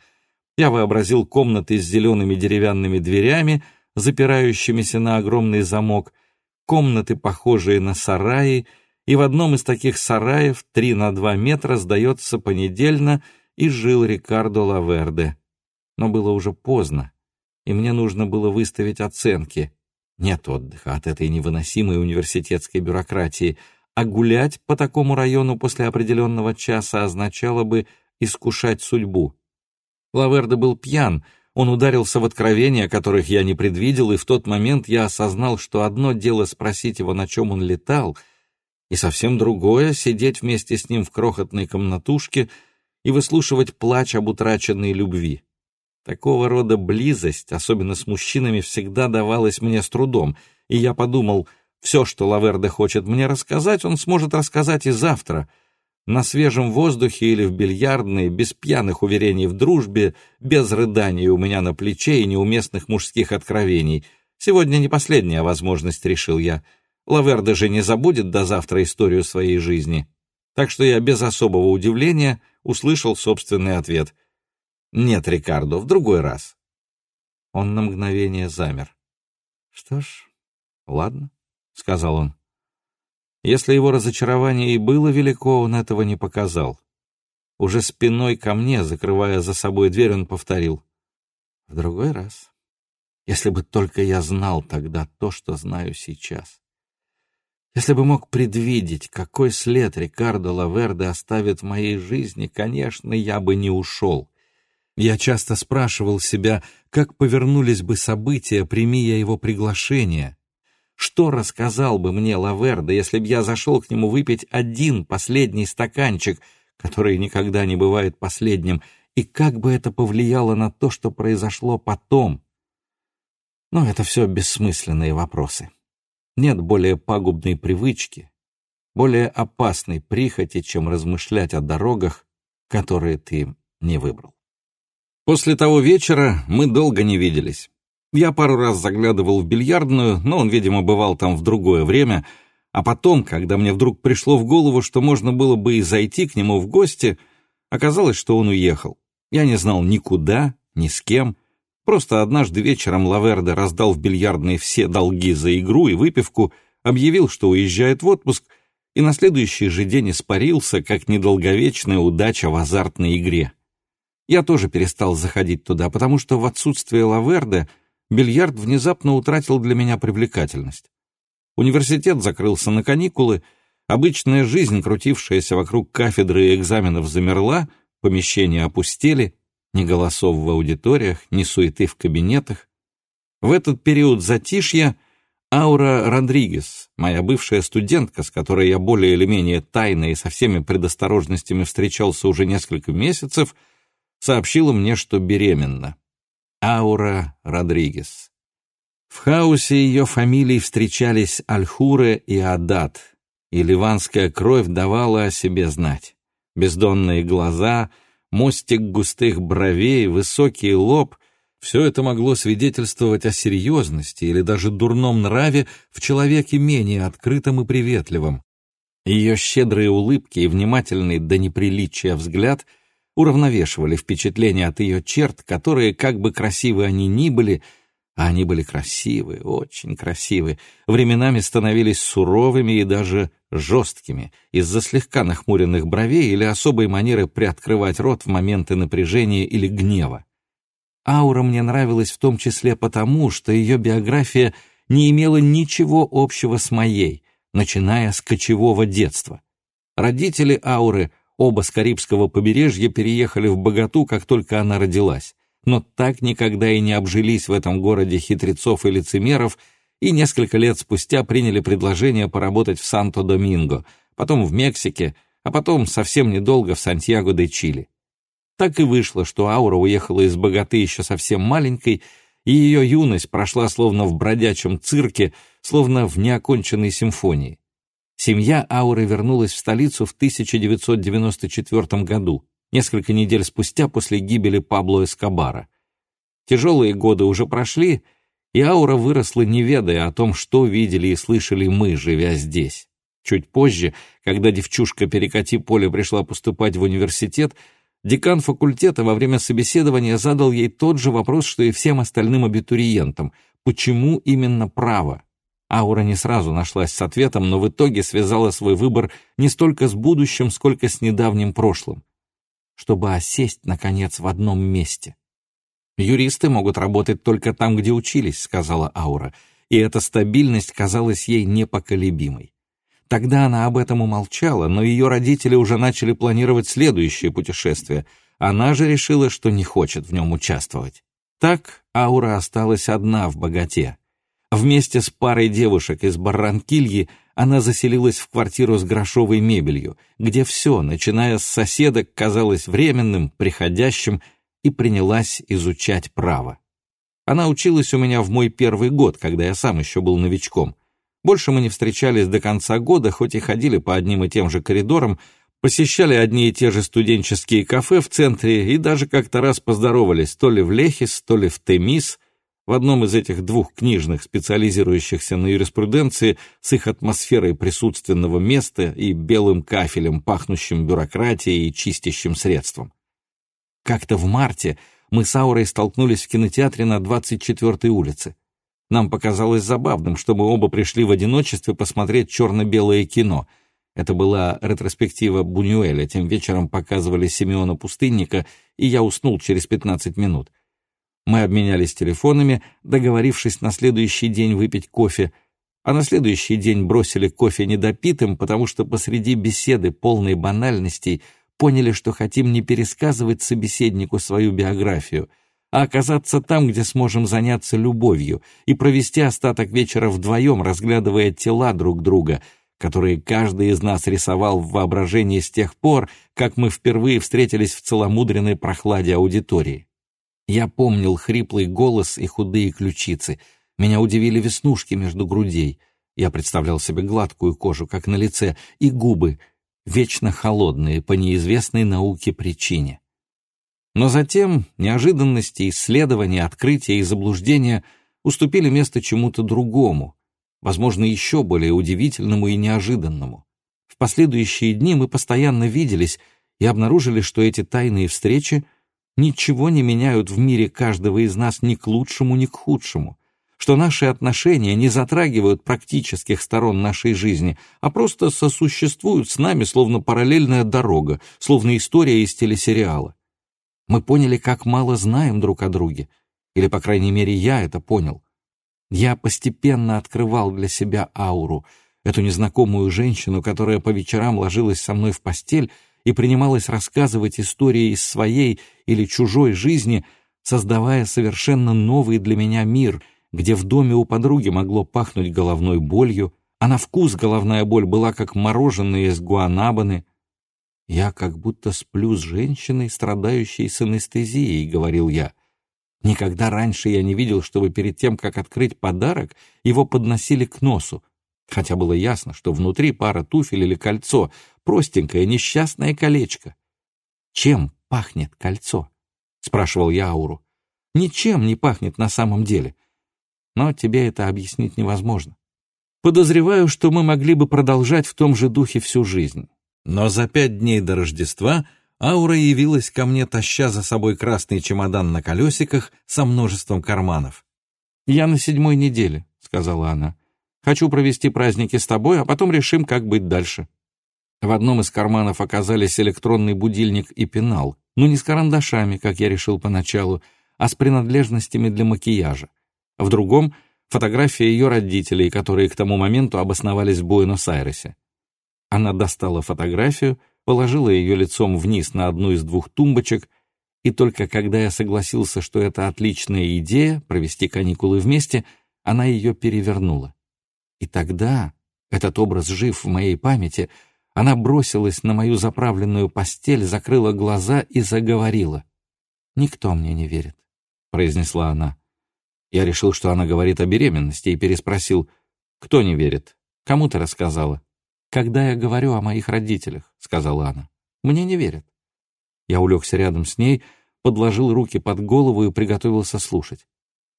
Я вообразил комнаты с зелеными деревянными дверями, запирающимися на огромный замок — комнаты, похожие на сараи, и в одном из таких сараев три на два метра, сдается понедельно, и жил Рикардо Лаверде. Но было уже поздно, и мне нужно было выставить оценки. Нет отдыха от этой невыносимой университетской бюрократии, а гулять по такому району после определенного часа означало бы искушать судьбу. Лаверде был пьян, он ударился в откровения, которых я не предвидел, и в тот момент я осознал, что одно дело спросить его, на чем он летал, и совсем другое — сидеть вместе с ним в крохотной комнатушке и выслушивать плач об утраченной любви. Такого рода близость, особенно с мужчинами, всегда давалась мне с трудом, и я подумал, все, что Лаверде хочет мне рассказать, он сможет рассказать и завтра — на свежем воздухе или в бильярдной, без пьяных уверений в дружбе, без рыданий у меня на плече и неуместных мужских откровений. Сегодня не последняя возможность, решил я. Лавер даже не забудет до завтра историю своей жизни. Так что я без особого удивления услышал собственный ответ. «Нет, Рикардо, в другой раз». Он на мгновение замер. «Что ж, ладно», — сказал он. Если его разочарование и было велико, он этого не показал. Уже спиной ко мне, закрывая за собой дверь, он повторил. В другой раз. Если бы только я знал тогда то, что знаю сейчас. Если бы мог предвидеть, какой след Рикардо Лаверде оставит в моей жизни, конечно, я бы не ушел. Я часто спрашивал себя, как повернулись бы события, прими я его приглашение, что рассказал бы мне Лаверда, если б я зашел к нему выпить один последний стаканчик, который никогда не бывает последним, и как бы это повлияло на то, что произошло потом? Но это все бессмысленные вопросы. Нет более пагубной привычки, более опасной прихоти, чем размышлять о дорогах, которые ты не выбрал. После того вечера мы долго не виделись. Я пару раз заглядывал в бильярдную, но он, видимо, бывал там в другое время, а потом, когда мне вдруг пришло в голову, что можно было бы и зайти к нему в гости, оказалось, что он уехал. Я не знал никуда, ни с кем. Просто однажды вечером Лаверде раздал в бильярдной все долги за игру и выпивку, объявил, что уезжает в отпуск, и на следующий же день испарился, как недолговечная удача в азартной игре. Я тоже перестал заходить туда, потому что в отсутствие Лаверде бильярд внезапно утратил для меня привлекательность. Университет закрылся на каникулы, обычная жизнь, крутившаяся вокруг кафедры и экзаменов, замерла, помещения опустели, ни голосов в аудиториях, ни суеты в кабинетах. В этот период затишья Аура Родригес, моя бывшая студентка, с которой я более или менее тайно и со всеми предосторожностями встречался уже несколько месяцев, сообщила мне, что беременна. Аура Родригес. В хаосе ее фамилий встречались Альхуре и Адат, и ливанская кровь давала о себе знать. Бездонные глаза, мостик густых бровей, высокий лоб — все это могло свидетельствовать о серьезности или даже дурном нраве в человеке менее открытом и приветливом. Ее щедрые улыбки и внимательный до неприличия взгляд уравновешивали впечатление от ее черт, которые, как бы красивы они ни были, а они были красивы, очень красивы, временами становились суровыми и даже жесткими из-за слегка нахмуренных бровей или особой манеры приоткрывать рот в моменты напряжения или гнева. Аура мне нравилась в том числе потому, что ее биография не имела ничего общего с моей, начиная с кочевого детства. Родители Ауры, оба с Карибского побережья, переехали в Богату, как только она родилась, но так никогда и не обжились в этом городе хитрецов и лицемеров, и несколько лет спустя приняли предложение поработать в Санто-Доминго, потом в Мексике, а потом совсем недолго в Сантьяго-де-Чили. Так и вышло, что Аура уехала из богаты еще совсем маленькой, и ее юность прошла словно в бродячем цирке, словно в неоконченной симфонии. Семья Ауры вернулась в столицу в 1994 году, несколько недель спустя после гибели Пабло Эскобара. Тяжелые годы уже прошли, и Аура выросла, не ведая о том, что видели и слышали мы, живя здесь. Чуть позже, когда девчушка Перекати Поле пришла поступать в университет, Декан факультета во время собеседования задал ей тот же вопрос, что и всем остальным абитуриентам. Почему именно право? Аура не сразу нашлась с ответом, но в итоге связала свой выбор не столько с будущим, сколько с недавним прошлым. Чтобы осесть, наконец, в одном месте. «Юристы могут работать только там, где учились», — сказала Аура, и эта стабильность казалась ей непоколебимой. Тогда она об этом умолчала, но ее родители уже начали планировать следующее путешествие. Она же решила, что не хочет в нем участвовать. Так Аура осталась одна в богате. Вместе с парой девушек из Барранкильи она заселилась в квартиру с грошовой мебелью, где все, начиная с соседок, казалось временным, приходящим, и принялась изучать право. Она училась у меня в мой первый год, когда я сам еще был новичком. Больше мы не встречались до конца года, хоть и ходили по одним и тем же коридорам, посещали одни и те же студенческие кафе в центре и даже как-то раз поздоровались то ли в Лехис, то ли в Темис, в одном из этих двух книжных, специализирующихся на юриспруденции, с их атмосферой присутственного места и белым кафелем, пахнущим бюрократией и чистящим средством. Как-то в марте мы с Аурой столкнулись в кинотеатре на 24-й улице. Нам показалось забавным, что мы оба пришли в одиночестве посмотреть черно-белое кино. Это была ретроспектива Бунюэля, тем вечером показывали Симеона Пустынника, и я уснул через 15 минут. Мы обменялись телефонами, договорившись на следующий день выпить кофе, а на следующий день бросили кофе недопитым, потому что посреди беседы, полной банальностей, поняли, что хотим не пересказывать собеседнику свою биографию — а оказаться там, где сможем заняться любовью и провести остаток вечера вдвоем, разглядывая тела друг друга, которые каждый из нас рисовал в воображении с тех пор, как мы впервые встретились в целомудренной прохладе аудитории. Я помнил хриплый голос и худые ключицы. Меня удивили веснушки между грудей. Я представлял себе гладкую кожу, как на лице, и губы, вечно холодные по неизвестной науке причине. Но затем неожиданности, исследования, открытия и заблуждения уступили место чему-то другому, возможно, еще более удивительному и неожиданному. В последующие дни мы постоянно виделись и обнаружили, что эти тайные встречи ничего не меняют в мире каждого из нас ни к лучшему, ни к худшему, что наши отношения не затрагивают практических сторон нашей жизни, а просто сосуществуют с нами словно параллельная дорога, словно история из телесериала. Мы поняли, как мало знаем друг о друге, или, по крайней мере, я это понял. Я постепенно открывал для себя ауру, эту незнакомую женщину, которая по вечерам ложилась со мной в постель и принималась рассказывать истории из своей или чужой жизни, создавая совершенно новый для меня мир, где в доме у подруги могло пахнуть головной болью, а на вкус головная боль была как мороженое из гуанабаны. «Я как будто сплю с женщиной, страдающей с анестезией», — говорил я. Никогда раньше я не видел, чтобы перед тем, как открыть подарок, его подносили к носу, хотя было ясно, что внутри пара туфель или кольцо, простенькое несчастное колечко. «Чем пахнет кольцо?» — спрашивал я Ауру. «Ничем не пахнет на самом деле. Но тебе это объяснить невозможно. Подозреваю, что мы могли бы продолжать в том же духе всю жизнь. Но за пять дней до Рождества Аура явилась ко мне, таща за собой красный чемодан на колесиках со множеством карманов. «Я на седьмой неделе», — сказала она. «Хочу провести праздники с тобой, а потом решим, как быть дальше». В одном из карманов оказались электронный будильник и пенал, но не с карандашами, как я решил поначалу, а с принадлежностями для макияжа. В другом — фотография ее родителей, которые к тому моменту обосновались в Буэнос-Айресе. Она достала фотографию, положила ее лицом вниз на одну из двух тумбочек, и только когда я согласился, что это отличная идея провести каникулы вместе, она ее перевернула. И тогда, этот образ жив в моей памяти, она бросилась на мою заправленную постель, закрыла глаза и заговорила. «Никто мне не верит», — произнесла она. Я решил, что она говорит о беременности, и переспросил, «Кто не верит? Кому ты рассказала?» «Когда я говорю о моих родителях», — сказала она, — «мне не верят». Я улегся рядом с ней, подложил руки под голову и приготовился слушать.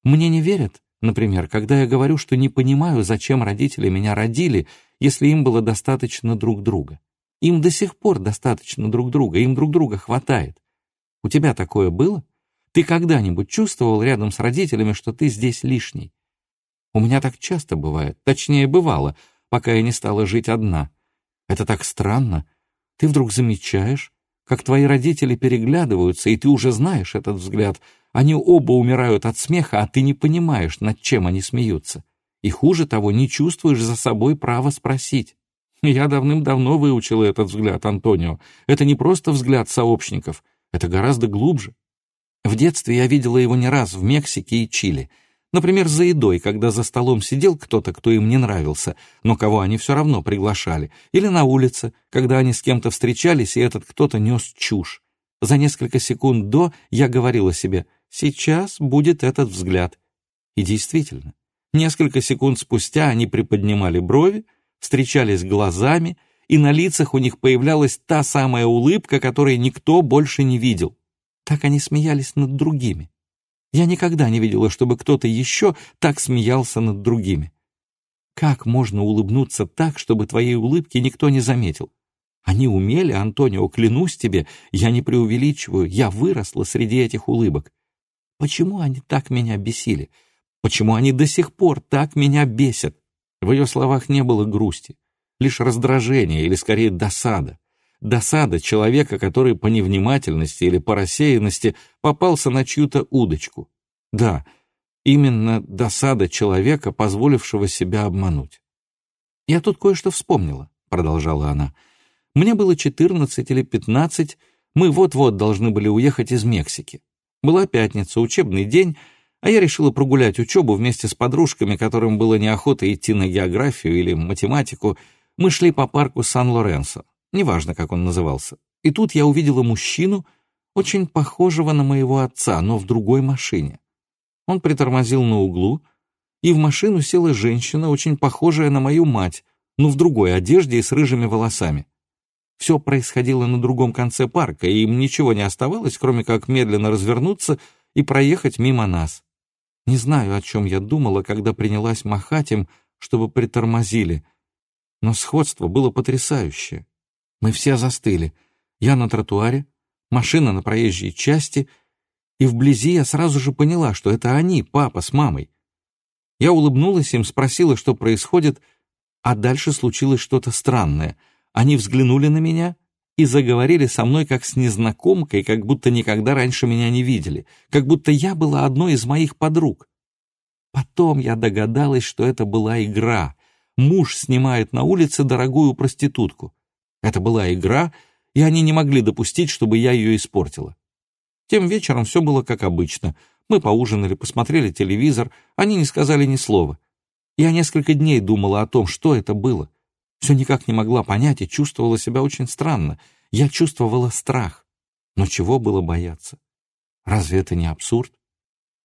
«Мне не верят, например, когда я говорю, что не понимаю, зачем родители меня родили, если им было достаточно друг друга. Им до сих пор достаточно друг друга, им друг друга хватает. У тебя такое было? Ты когда-нибудь чувствовал рядом с родителями, что ты здесь лишний? У меня так часто бывает, точнее, бывало — пока я не стала жить одна. Это так странно. Ты вдруг замечаешь, как твои родители переглядываются, и ты уже знаешь этот взгляд. Они оба умирают от смеха, а ты не понимаешь, над чем они смеются. И хуже того, не чувствуешь за собой права спросить. Я давным-давно выучила этот взгляд, Антонио. Это не просто взгляд сообщников, это гораздо глубже. В детстве я видела его не раз в Мексике и Чили — Например, за едой, когда за столом сидел кто-то, кто им не нравился, но кого они все равно приглашали. Или на улице, когда они с кем-то встречались, и этот кто-то нес чушь. За несколько секунд до я говорила себе «сейчас будет этот взгляд». И действительно, несколько секунд спустя они приподнимали брови, встречались глазами, и на лицах у них появлялась та самая улыбка, которой никто больше не видел. Так они смеялись над другими. Я никогда не видела, чтобы кто-то еще так смеялся над другими. Как можно улыбнуться так, чтобы твоей улыбки никто не заметил? Они умели, Антонио, клянусь тебе, я не преувеличиваю, я выросла среди этих улыбок. Почему они так меня бесили? Почему они до сих пор так меня бесят? В ее словах не было грусти, лишь раздражение или скорее досада досада человека, который по невнимательности или по рассеянности попался на чью-то удочку. Да, именно досада человека, позволившего себя обмануть. «Я тут кое-что вспомнила», — продолжала она. «Мне было четырнадцать или пятнадцать, мы вот-вот должны были уехать из Мексики. Была пятница, учебный день, а я решила прогулять учебу вместе с подружками, которым было неохота идти на географию или математику. Мы шли по парку Сан-Лоренсо неважно, как он назывался. И тут я увидела мужчину, очень похожего на моего отца, но в другой машине. Он притормозил на углу, и в машину села женщина, очень похожая на мою мать, но в другой одежде и с рыжими волосами. Все происходило на другом конце парка, и им ничего не оставалось, кроме как медленно развернуться и проехать мимо нас. Не знаю, о чем я думала, когда принялась махать им, чтобы притормозили, но сходство было потрясающее. Мы все застыли. Я на тротуаре, машина на проезжей части, и вблизи я сразу же поняла, что это они, папа с мамой. Я улыбнулась им, спросила, что происходит, а дальше случилось что-то странное. Они взглянули на меня и заговорили со мной как с незнакомкой, как будто никогда раньше меня не видели, как будто я была одной из моих подруг. Потом я догадалась, что это была игра. Муж снимает на улице дорогую проститутку. Это была игра, и они не могли допустить, чтобы я ее испортила. Тем вечером все было как обычно. Мы поужинали, посмотрели телевизор, они не сказали ни слова. Я несколько дней думала о том, что это было. Все никак не могла понять и чувствовала себя очень странно. Я чувствовала страх. Но чего было бояться? Разве это не абсурд?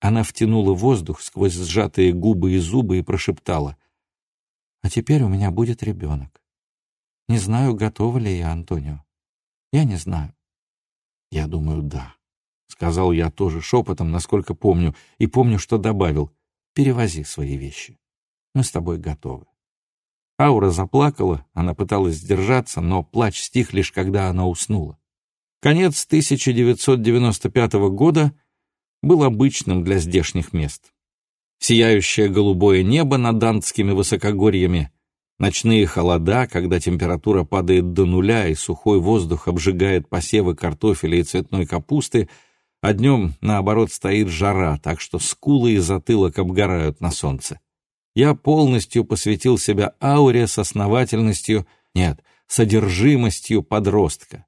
Она втянула воздух сквозь сжатые губы и зубы и прошептала. «А теперь у меня будет ребенок. Не знаю, готова ли я, Антонио. Я не знаю. Я думаю, да». — сказал я тоже шепотом, насколько помню, и помню, что добавил. «Перевози свои вещи. Мы с тобой готовы». Аура заплакала, она пыталась сдержаться, но плач стих лишь когда она уснула. Конец 1995 года был обычным для здешних мест. Сияющее голубое небо над андскими высокогорьями, ночные холода, когда температура падает до нуля и сухой воздух обжигает посевы картофеля и цветной капусты — а днем, наоборот, стоит жара, так что скулы и затылок обгорают на солнце. Я полностью посвятил себя ауре с основательностью, нет, содержимостью подростка.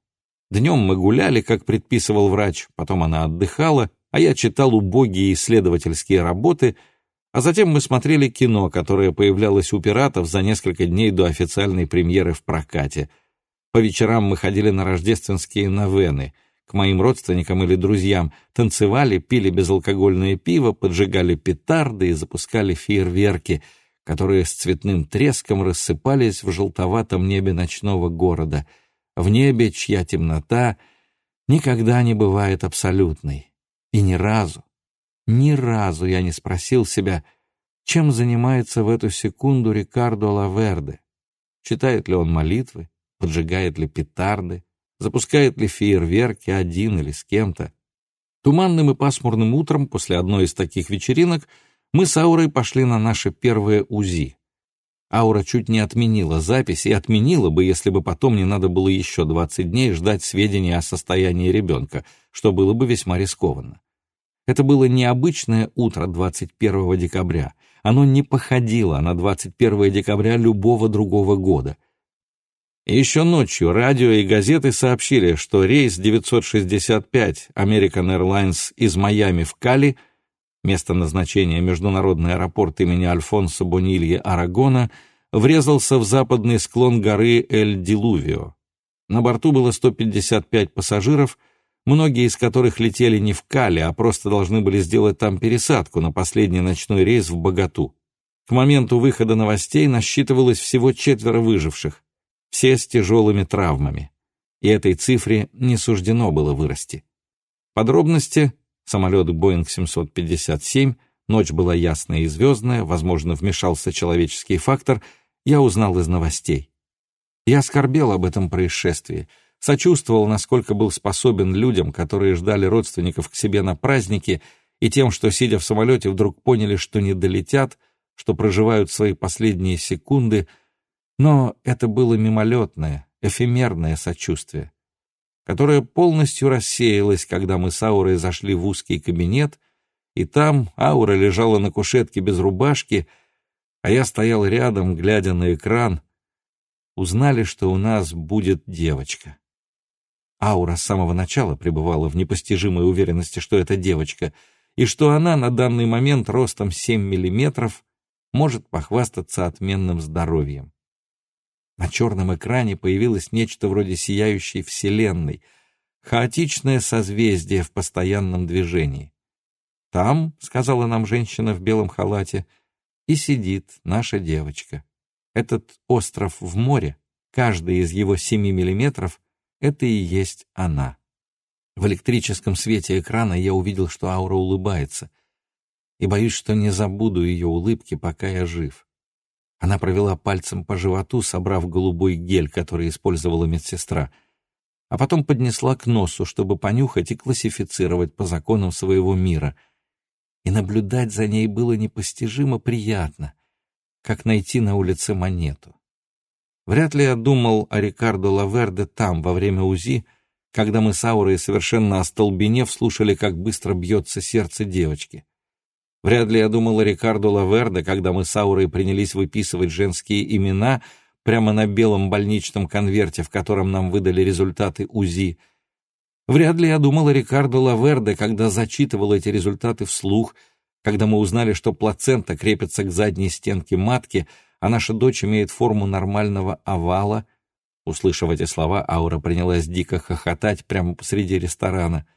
Днем мы гуляли, как предписывал врач, потом она отдыхала, а я читал убогие исследовательские работы, а затем мы смотрели кино, которое появлялось у пиратов за несколько дней до официальной премьеры в прокате. По вечерам мы ходили на рождественские новены — к моим родственникам или друзьям, танцевали, пили безалкогольное пиво, поджигали петарды и запускали фейерверки, которые с цветным треском рассыпались в желтоватом небе ночного города, в небе, чья темнота никогда не бывает абсолютной. И ни разу, ни разу я не спросил себя, чем занимается в эту секунду Рикардо Лаверде. Читает ли он молитвы, поджигает ли петарды, запускает ли фейерверки один или с кем-то. Туманным и пасмурным утром после одной из таких вечеринок мы с Аурой пошли на наше первое УЗИ. Аура чуть не отменила запись и отменила бы, если бы потом не надо было еще 20 дней ждать сведения о состоянии ребенка, что было бы весьма рискованно. Это было необычное утро 21 декабря. Оно не походило на 21 декабря любого другого года — еще ночью радио и газеты сообщили, что рейс 965 American Airlines из Майами в Кали, место назначения международный аэропорт имени Альфонсо Бонилье Арагона, врезался в западный склон горы Эль-Дилувио. На борту было 155 пассажиров, многие из которых летели не в Кали, а просто должны были сделать там пересадку на последний ночной рейс в Богату. К моменту выхода новостей насчитывалось всего четверо выживших все с тяжелыми травмами, и этой цифре не суждено было вырасти. Подробности — самолет Boeing 757, ночь была ясная и звездная, возможно, вмешался человеческий фактор, я узнал из новостей. Я скорбел об этом происшествии, сочувствовал, насколько был способен людям, которые ждали родственников к себе на праздники, и тем, что, сидя в самолете, вдруг поняли, что не долетят, что проживают свои последние секунды — но это было мимолетное, эфемерное сочувствие, которое полностью рассеялось, когда мы с Аурой зашли в узкий кабинет, и там Аура лежала на кушетке без рубашки, а я стоял рядом, глядя на экран. Узнали, что у нас будет девочка. Аура с самого начала пребывала в непостижимой уверенности, что это девочка, и что она на данный момент ростом 7 миллиметров может похвастаться отменным здоровьем. На черном экране появилось нечто вроде сияющей вселенной, хаотичное созвездие в постоянном движении. «Там», — сказала нам женщина в белом халате, — «и сидит наша девочка. Этот остров в море, каждый из его семи миллиметров, это и есть она». В электрическом свете экрана я увидел, что аура улыбается, и боюсь, что не забуду ее улыбки, пока я жив. Она провела пальцем по животу, собрав голубой гель, который использовала медсестра, а потом поднесла к носу, чтобы понюхать и классифицировать по законам своего мира. и наблюдать за ней было непостижимо приятно, как найти на улице монету. Вряд ли я думал о Рикардо Лаверде там, во время УЗИ, когда мы с Аурой, совершенно остолбенев, слушали, как быстро бьется сердце девочки. Вряд ли я думал о Рикардо Лаверде, когда мы с Аурой принялись выписывать женские имена прямо на белом больничном конверте, в котором нам выдали результаты УЗИ. Вряд ли я думал о Рикардо Лаверде, когда зачитывал эти результаты вслух, когда мы узнали, что плацента крепится к задней стенке матки, а наша дочь имеет форму нормального овала. Услышав эти слова, Аура принялась дико хохотать прямо посреди ресторана —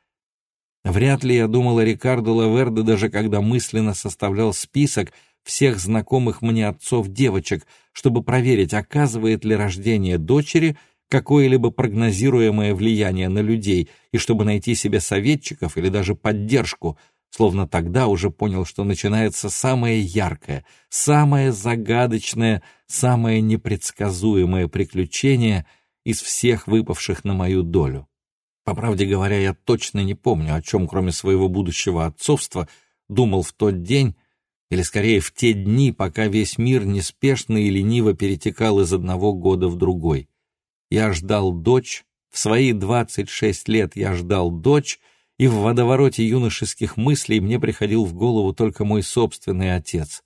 Вряд ли я думал о Рикардо Лаверде, даже когда мысленно составлял список всех знакомых мне отцов девочек, чтобы проверить, оказывает ли рождение дочери какое-либо прогнозируемое влияние на людей, и чтобы найти себе советчиков или даже поддержку, словно тогда уже понял, что начинается самое яркое, самое загадочное, самое непредсказуемое приключение из всех выпавших на мою долю. По правде говоря, я точно не помню, о чем, кроме своего будущего отцовства, думал в тот день, или скорее в те дни, пока весь мир неспешно и лениво перетекал из одного года в другой. Я ждал дочь, в свои 26 лет я ждал дочь, и в водовороте юношеских мыслей мне приходил в голову только мой собственный отец,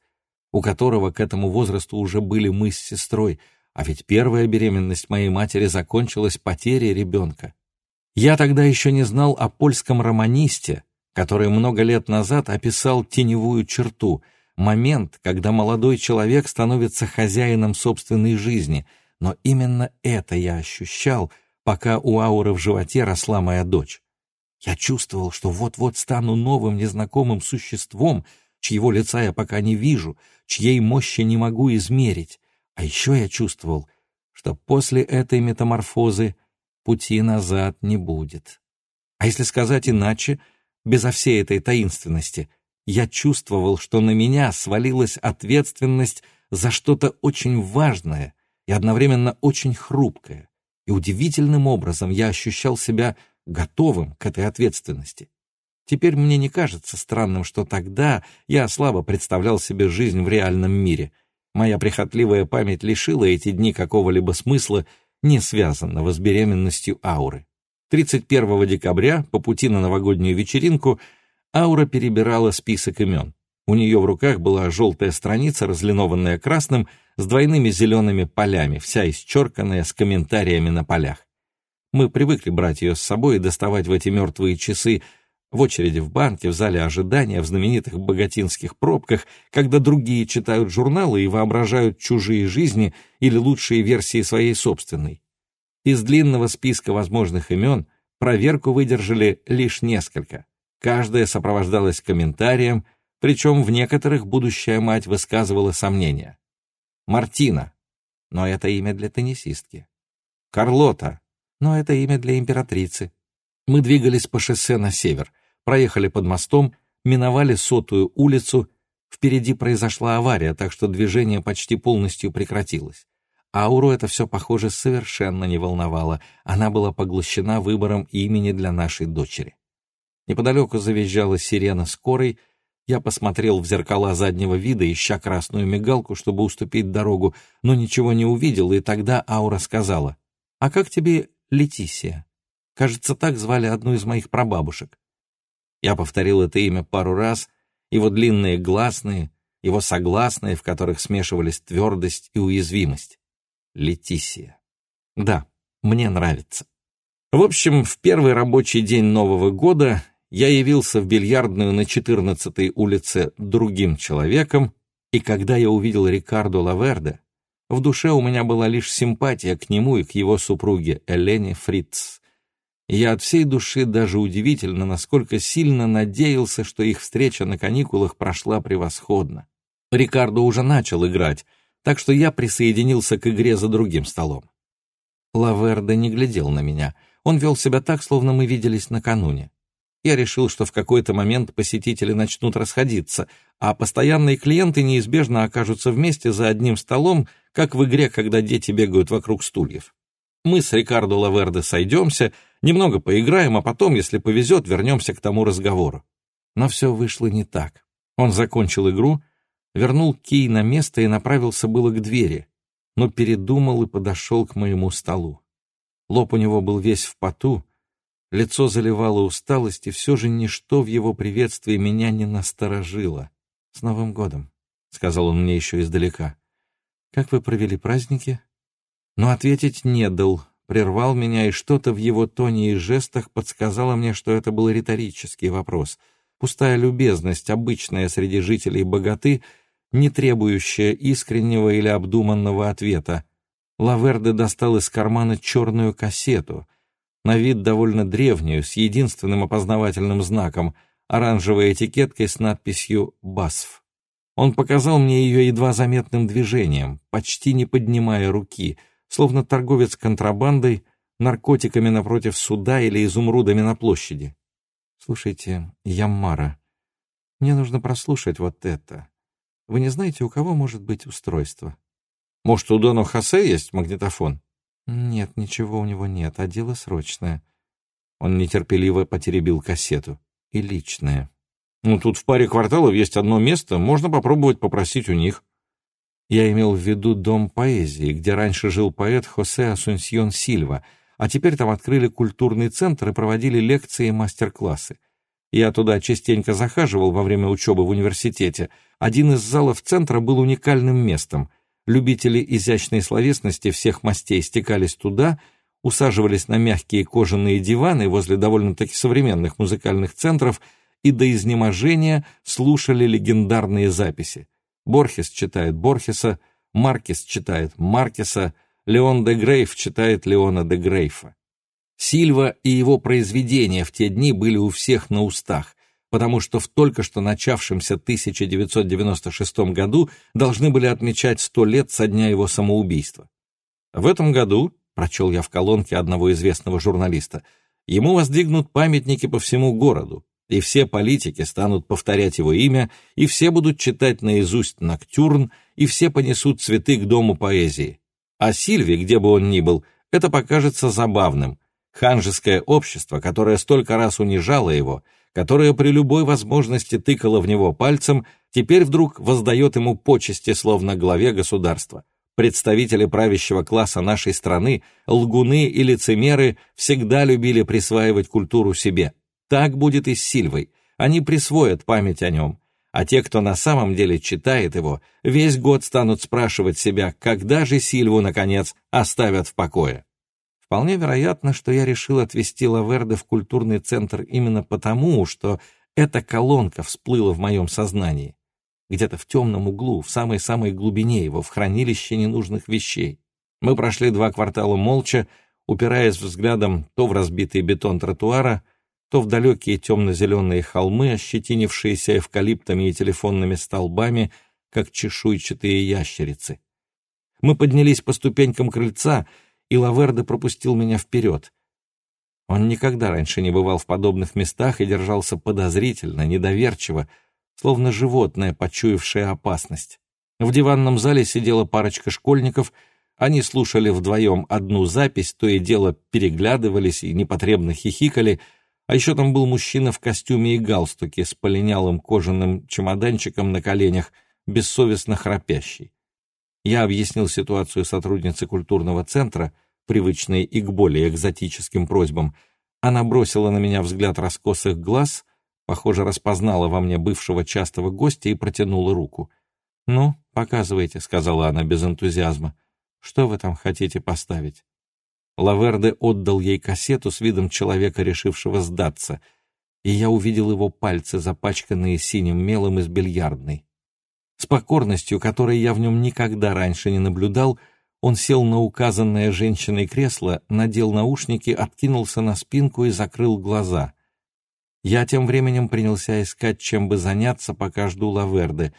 у которого к этому возрасту уже были мы с сестрой, а ведь первая беременность моей матери закончилась потерей ребенка. Я тогда еще не знал о польском романисте, который много лет назад описал теневую черту, момент, когда молодой человек становится хозяином собственной жизни, но именно это я ощущал, пока у Ауры в животе росла моя дочь. Я чувствовал, что вот-вот стану новым незнакомым существом, чьего лица я пока не вижу, чьей мощи не могу измерить. А еще я чувствовал, что после этой метаморфозы пути назад не будет. А если сказать иначе, безо всей этой таинственности, я чувствовал, что на меня свалилась ответственность за что-то очень важное и одновременно очень хрупкое, и удивительным образом я ощущал себя готовым к этой ответственности. Теперь мне не кажется странным, что тогда я слабо представлял себе жизнь в реальном мире. Моя прихотливая память лишила эти дни какого-либо смысла не связанного с беременностью Ауры. 31 декабря, по пути на новогоднюю вечеринку, Аура перебирала список имен. У нее в руках была желтая страница, разлинованная красным, с двойными зелеными полями, вся исчерканная, с комментариями на полях. Мы привыкли брать ее с собой и доставать в эти мертвые часы в очереди в банке, в зале ожидания, в знаменитых богатинских пробках, когда другие читают журналы и воображают чужие жизни или лучшие версии своей собственной. Из длинного списка возможных имен проверку выдержали лишь несколько. Каждая сопровождалась комментарием, причем в некоторых будущая мать высказывала сомнения. Мартина, но это имя для теннисистки. Карлота, но это имя для императрицы. Мы двигались по шоссе на север — проехали под мостом, миновали сотую улицу, впереди произошла авария, так что движение почти полностью прекратилось. Ауру это все, похоже, совершенно не волновало, она была поглощена выбором имени для нашей дочери. Неподалеку завизжала сирена скорой, я посмотрел в зеркала заднего вида, ища красную мигалку, чтобы уступить дорогу, но ничего не увидел, и тогда Аура сказала, «А как тебе Летисия? Кажется, так звали одну из моих прабабушек». Я повторил это имя пару раз, его длинные гласные, его согласные, в которых смешивались твердость и уязвимость. Летисия. Да, мне нравится. В общем, в первый рабочий день Нового года я явился в бильярдную на 14-й улице другим человеком, и когда я увидел Рикардо Лаверде, в душе у меня была лишь симпатия к нему и к его супруге Элене Фриц я от всей души даже удивительно, насколько сильно надеялся, что их встреча на каникулах прошла превосходно. Рикардо уже начал играть, так что я присоединился к игре за другим столом. Лаверде не глядел на меня. Он вел себя так, словно мы виделись накануне. Я решил, что в какой-то момент посетители начнут расходиться, а постоянные клиенты неизбежно окажутся вместе за одним столом, как в игре, когда дети бегают вокруг стульев. Мы с Рикардо Лаверде сойдемся, немного поиграем, а потом, если повезет, вернемся к тому разговору. Но все вышло не так. Он закончил игру, вернул кий на место и направился было к двери, но передумал и подошел к моему столу. Лоб у него был весь в поту, лицо заливало усталость, и все же ничто в его приветствии меня не насторожило. «С Новым годом!» — сказал он мне еще издалека. «Как вы провели праздники?» Но ответить не дал, прервал меня, и что-то в его тоне и жестах подсказало мне, что это был риторический вопрос. Пустая любезность, обычная среди жителей богаты, не требующая искреннего или обдуманного ответа. Лаверде достал из кармана черную кассету, на вид довольно древнюю, с единственным опознавательным знаком — оранжевой этикеткой с надписью «БАСФ». Он показал мне ее едва заметным движением, почти не поднимая руки — словно торговец контрабандой, наркотиками напротив суда или изумрудами на площади. «Слушайте, Яммара, мне нужно прослушать вот это. Вы не знаете, у кого может быть устройство?» «Может, у Дона Хосе есть магнитофон?» «Нет, ничего у него нет, а дело срочное». Он нетерпеливо потеребил кассету. «И личное». «Ну, тут в паре кварталов есть одно место, можно попробовать попросить у них». Я имел в виду дом поэзии, где раньше жил поэт Хосе Асунсьон Сильва, а теперь там открыли культурный центр и проводили лекции и мастер-классы. Я туда частенько захаживал во время учебы в университете. Один из залов центра был уникальным местом. Любители изящной словесности всех мастей стекались туда, усаживались на мягкие кожаные диваны возле довольно-таки современных музыкальных центров и до изнеможения слушали легендарные записи. Борхес читает Борхеса, Маркес читает Маркеса, Леон де Грейф читает Леона де Грейфа. Сильва и его произведения в те дни были у всех на устах, потому что в только что начавшемся 1996 году должны были отмечать сто лет со дня его самоубийства. В этом году, прочел я в колонке одного известного журналиста, ему воздвигнут памятники по всему городу, и все политики станут повторять его имя, и все будут читать наизусть Ноктюрн, и все понесут цветы к дому поэзии. А Сильви, где бы он ни был, это покажется забавным. Ханжеское общество, которое столько раз унижало его, которое при любой возможности тыкало в него пальцем, теперь вдруг воздает ему почести, словно главе государства. Представители правящего класса нашей страны, лгуны и лицемеры, всегда любили присваивать культуру себе. Так будет и с Сильвой. Они присвоят память о нем. А те, кто на самом деле читает его, весь год станут спрашивать себя, когда же Сильву, наконец, оставят в покое. Вполне вероятно, что я решил отвезти Лаверде в культурный центр именно потому, что эта колонка всплыла в моем сознании. Где-то в темном углу, в самой-самой глубине его, в хранилище ненужных вещей. Мы прошли два квартала молча, упираясь взглядом то в разбитый бетон тротуара, то в далекие темно-зеленые холмы, ощетинившиеся эвкалиптами и телефонными столбами, как чешуйчатые ящерицы. Мы поднялись по ступенькам крыльца, и Лаверде пропустил меня вперед. Он никогда раньше не бывал в подобных местах и держался подозрительно, недоверчиво, словно животное, почуявшее опасность. В диванном зале сидела парочка школьников, они слушали вдвоем одну запись, то и дело переглядывались и непотребно хихикали — а еще там был мужчина в костюме и галстуке с полинялым кожаным чемоданчиком на коленях, бессовестно храпящий. Я объяснил ситуацию сотруднице культурного центра, привычной и к более экзотическим просьбам. Она бросила на меня взгляд раскосых глаз, похоже, распознала во мне бывшего частого гостя и протянула руку. «Ну, показывайте», — сказала она без энтузиазма. «Что вы там хотите поставить?» Лаверде отдал ей кассету с видом человека, решившего сдаться, и я увидел его пальцы, запачканные синим мелом из бильярдной. С покорностью, которой я в нем никогда раньше не наблюдал, он сел на указанное женщиной кресло, надел наушники, откинулся на спинку и закрыл глаза. Я тем временем принялся искать, чем бы заняться, пока жду Лаверде,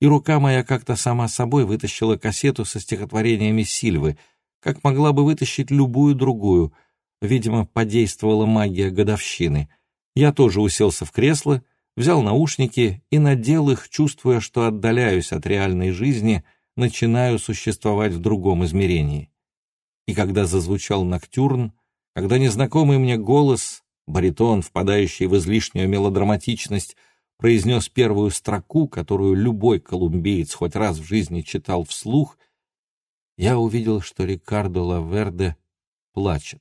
и рука моя как-то сама собой вытащила кассету со стихотворениями Сильвы — как могла бы вытащить любую другую. Видимо, подействовала магия годовщины. Я тоже уселся в кресло, взял наушники и надел их, чувствуя, что отдаляюсь от реальной жизни, начинаю существовать в другом измерении. И когда зазвучал ноктюрн, когда незнакомый мне голос, баритон, впадающий в излишнюю мелодраматичность, произнес первую строку, которую любой колумбиец хоть раз в жизни читал вслух, я увидел, что Рикардо Лаверде плачет.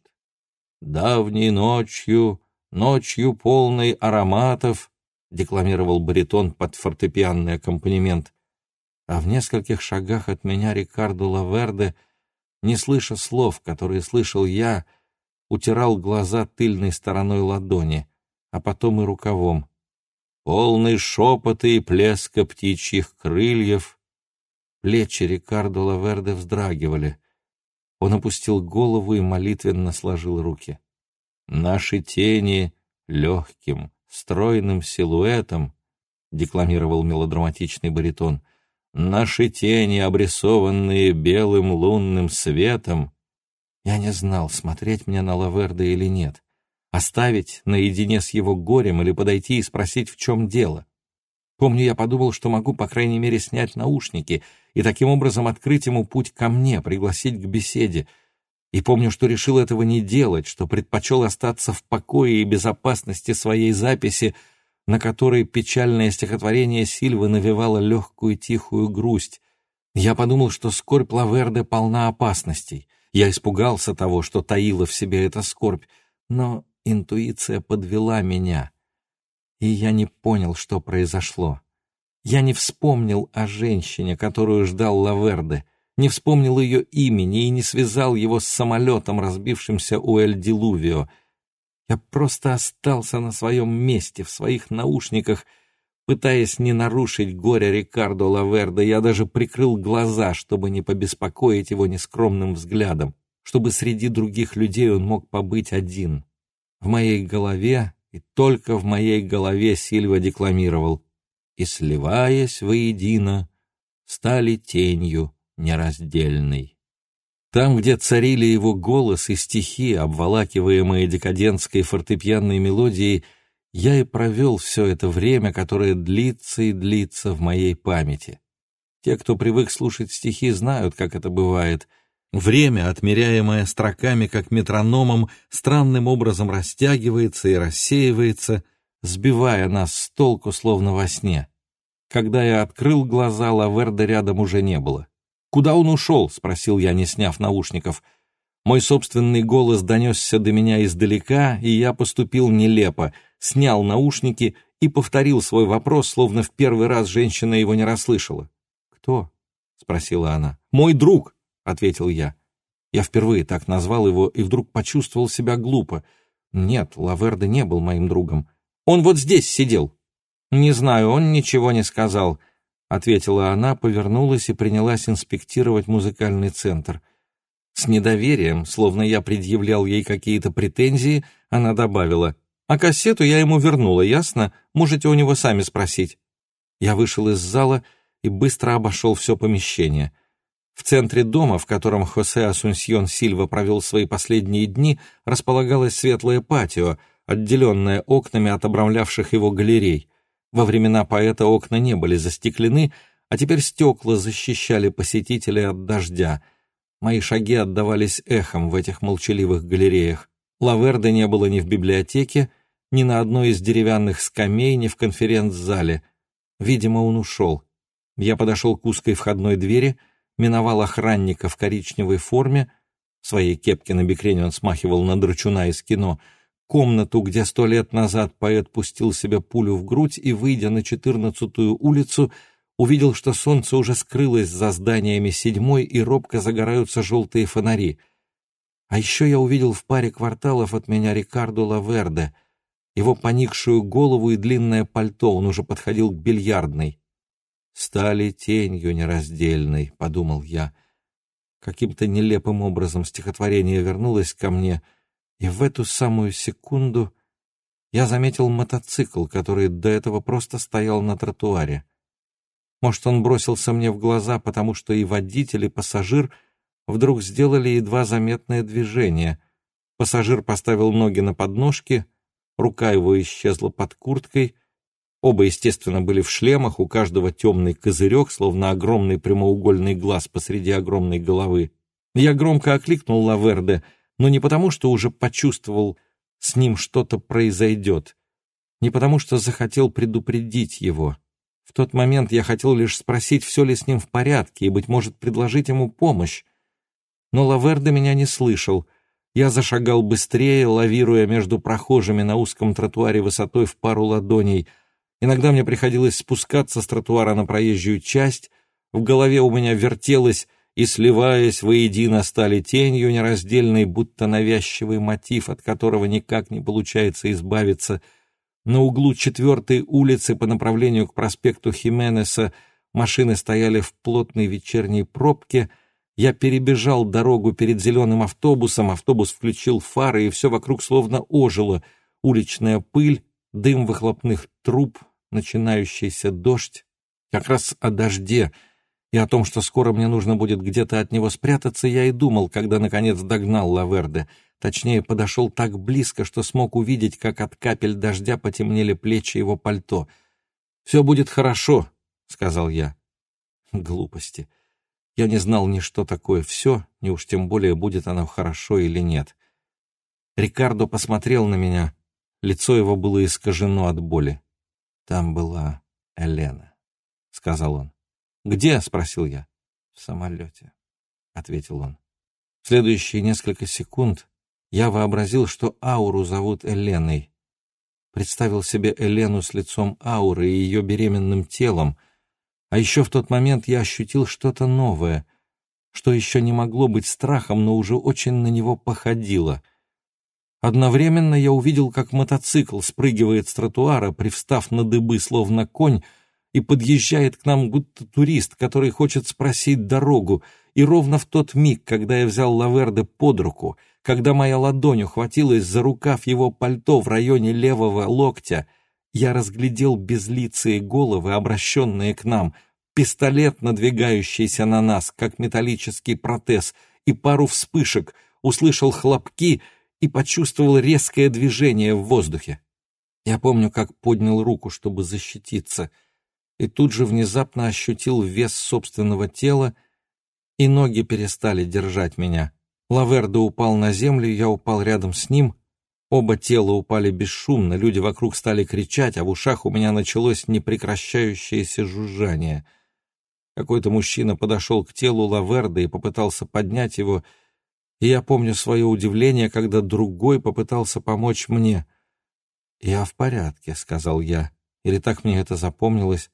«Давней ночью, ночью полной ароматов», — декламировал баритон под фортепианный аккомпанемент. А в нескольких шагах от меня Рикардо Лаверде, не слыша слов, которые слышал я, утирал глаза тыльной стороной ладони, а потом и рукавом. Полный шепота и плеска птичьих крыльев. Плечи Рикардо Лаверде вздрагивали — он опустил голову и молитвенно сложил руки. «Наши тени легким, стройным силуэтом», — декламировал мелодраматичный баритон, «наши тени, обрисованные белым лунным светом». Я не знал, смотреть мне на Лаверда или нет, оставить наедине с его горем или подойти и спросить, в чем дело. Помню, я подумал, что могу, по крайней мере, снять наушники и таким образом открыть ему путь ко мне, пригласить к беседе. И помню, что решил этого не делать, что предпочел остаться в покое и безопасности своей записи, на которой печальное стихотворение Сильвы навевало легкую тихую грусть. Я подумал, что скорбь Лаверде полна опасностей. Я испугался того, что таила в себе эта скорбь, но интуиция подвела меня — и я не понял, что произошло. Я не вспомнил о женщине, которую ждал Лаверде, не вспомнил ее имени и не связал его с самолетом, разбившимся у Эль-Дилувио. Я просто остался на своем месте, в своих наушниках, пытаясь не нарушить горе Рикардо Лаверде. Я даже прикрыл глаза, чтобы не побеспокоить его нескромным взглядом, чтобы среди других людей он мог побыть один. В моей голове и только в моей голове Сильва декламировал «И, сливаясь воедино, стали тенью нераздельной». Там, где царили его голос и стихи, обволакиваемые декадентской фортепианной мелодией, я и провел все это время, которое длится и длится в моей памяти. Те, кто привык слушать стихи, знают, как это бывает — Время, отмеряемое строками как метрономом, странным образом растягивается и рассеивается, сбивая нас с толку, словно во сне. Когда я открыл глаза, Лаверда рядом уже не было. «Куда он ушел?» — спросил я, не сняв наушников. Мой собственный голос донесся до меня издалека, и я поступил нелепо, снял наушники и повторил свой вопрос, словно в первый раз женщина его не расслышала. «Кто?» — спросила она. «Мой друг!» Ответил я. Я впервые так назвал его и вдруг почувствовал себя глупо. Нет, Лаверде не был моим другом. Он вот здесь сидел. Не знаю, он ничего не сказал, ответила она, повернулась и принялась инспектировать музыкальный центр. С недоверием, словно я предъявлял ей какие-то претензии, она добавила: "А кассету я ему вернула, ясно? Можете у него сами спросить". Я вышел из зала и быстро обошел все помещение. В центре дома, в котором Хосе Асунсьон Сильва провел свои последние дни, располагалось светлое патио, отделенное окнами от обрамлявших его галерей. Во времена поэта окна не были застеклены, а теперь стекла защищали посетителей от дождя. Мои шаги отдавались эхом в этих молчаливых галереях. Лаверды не было ни в библиотеке, ни на одной из деревянных скамей, ни в конференц-зале. Видимо, он ушел. Я подошел к узкой входной двери — миновал охранника в коричневой форме, своей кепке на бекрене он смахивал на драчуна из кино, комнату, где сто лет назад поэт пустил себе пулю в грудь и, выйдя на четырнадцатую улицу, увидел, что солнце уже скрылось за зданиями седьмой и робко загораются желтые фонари. А еще я увидел в паре кварталов от меня Рикардо Лаверде, его поникшую голову и длинное пальто, он уже подходил к бильярдной стали тенью нераздельной, — подумал я. Каким-то нелепым образом стихотворение вернулось ко мне, и в эту самую секунду я заметил мотоцикл, который до этого просто стоял на тротуаре. Может, он бросился мне в глаза, потому что и водитель, и пассажир вдруг сделали едва заметное движение. Пассажир поставил ноги на подножки, рука его исчезла под курткой — Оба, естественно, были в шлемах, у каждого темный козырек, словно огромный прямоугольный глаз посреди огромной головы. Я громко окликнул Лаверде, но не потому, что уже почувствовал, с ним что-то произойдет. Не потому что захотел предупредить его. В тот момент я хотел лишь спросить, все ли с ним в порядке, и, быть может, предложить ему помощь. Но Лаверде меня не слышал. Я зашагал быстрее, лавируя между прохожими на узком тротуаре высотой в пару ладоней. Иногда мне приходилось спускаться с тротуара на проезжую часть. В голове у меня вертелось и, сливаясь воедино, стали тенью нераздельной, будто навязчивый мотив, от которого никак не получается избавиться. На углу четвертой улицы по направлению к проспекту Хименеса машины стояли в плотной вечерней пробке. Я перебежал дорогу перед зеленым автобусом, автобус включил фары, и все вокруг словно ожило. Уличная пыль, дым выхлопных труб, начинающийся дождь. Как раз о дожде — и о том, что скоро мне нужно будет где-то от него спрятаться, я и думал, когда, наконец, догнал Лаверде. Точнее, подошел так близко, что смог увидеть, как от капель дождя потемнели плечи его пальто. «Все будет хорошо», — сказал я. Глупости. Я не знал ни что такое «все», ни уж тем более, будет оно хорошо или нет. Рикардо посмотрел на меня. Лицо его было искажено от боли. «Там была Елена», — сказал он. «Где?» — спросил я. «В самолете», — ответил он. В следующие несколько секунд я вообразил, что Ауру зовут Эленой. Представил себе Элену с лицом Ауры и ее беременным телом. А еще в тот момент я ощутил что-то новое, что еще не могло быть страхом, но уже очень на него походило. Одновременно я увидел, как мотоцикл спрыгивает с тротуара, привстав на дыбы, словно конь, и подъезжает к нам будто турист, который хочет спросить дорогу, и ровно в тот миг, когда я взял Лаверде под руку, когда моя ладонь ухватилась за рукав его пальто в районе левого локтя, я разглядел безлицые головы, обращенные к нам, пистолет, надвигающийся на нас, как металлический протез, и пару вспышек, услышал хлопки и почувствовал резкое движение в воздухе. Я помню, как поднял руку, чтобы защититься — и тут же внезапно ощутил вес собственного тела, и ноги перестали держать меня. Лавердо упал на землю, я упал рядом с ним. Оба тела упали бесшумно, люди вокруг стали кричать, а в ушах у меня началось непрекращающееся жужжание. Какой-то мужчина подошел к телу Лаверда и попытался поднять его, и я помню свое удивление, когда другой попытался помочь мне. «Я в порядке», — сказал я, или так мне это запомнилось,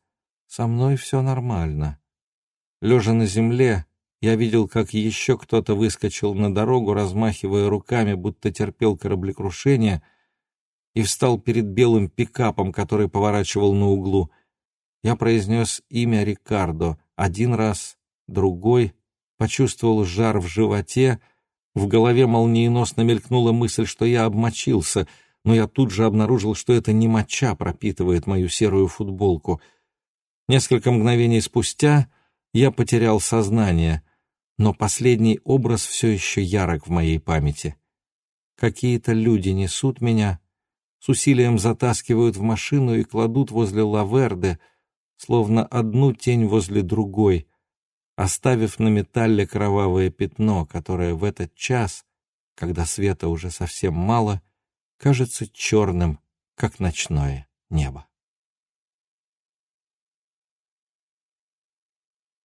со мной все нормально. Лежа на земле, я видел, как еще кто-то выскочил на дорогу, размахивая руками, будто терпел кораблекрушение, и встал перед белым пикапом, который поворачивал на углу. Я произнес имя Рикардо один раз, другой, почувствовал жар в животе, в голове молниеносно мелькнула мысль, что я обмочился, но я тут же обнаружил, что это не моча пропитывает мою серую футболку — Несколько мгновений спустя я потерял сознание, но последний образ все еще ярок в моей памяти. Какие-то люди несут меня, с усилием затаскивают в машину и кладут возле Лаверде, словно одну тень возле другой, оставив на металле кровавое пятно, которое в этот час, когда света уже совсем мало, кажется черным, как ночное небо.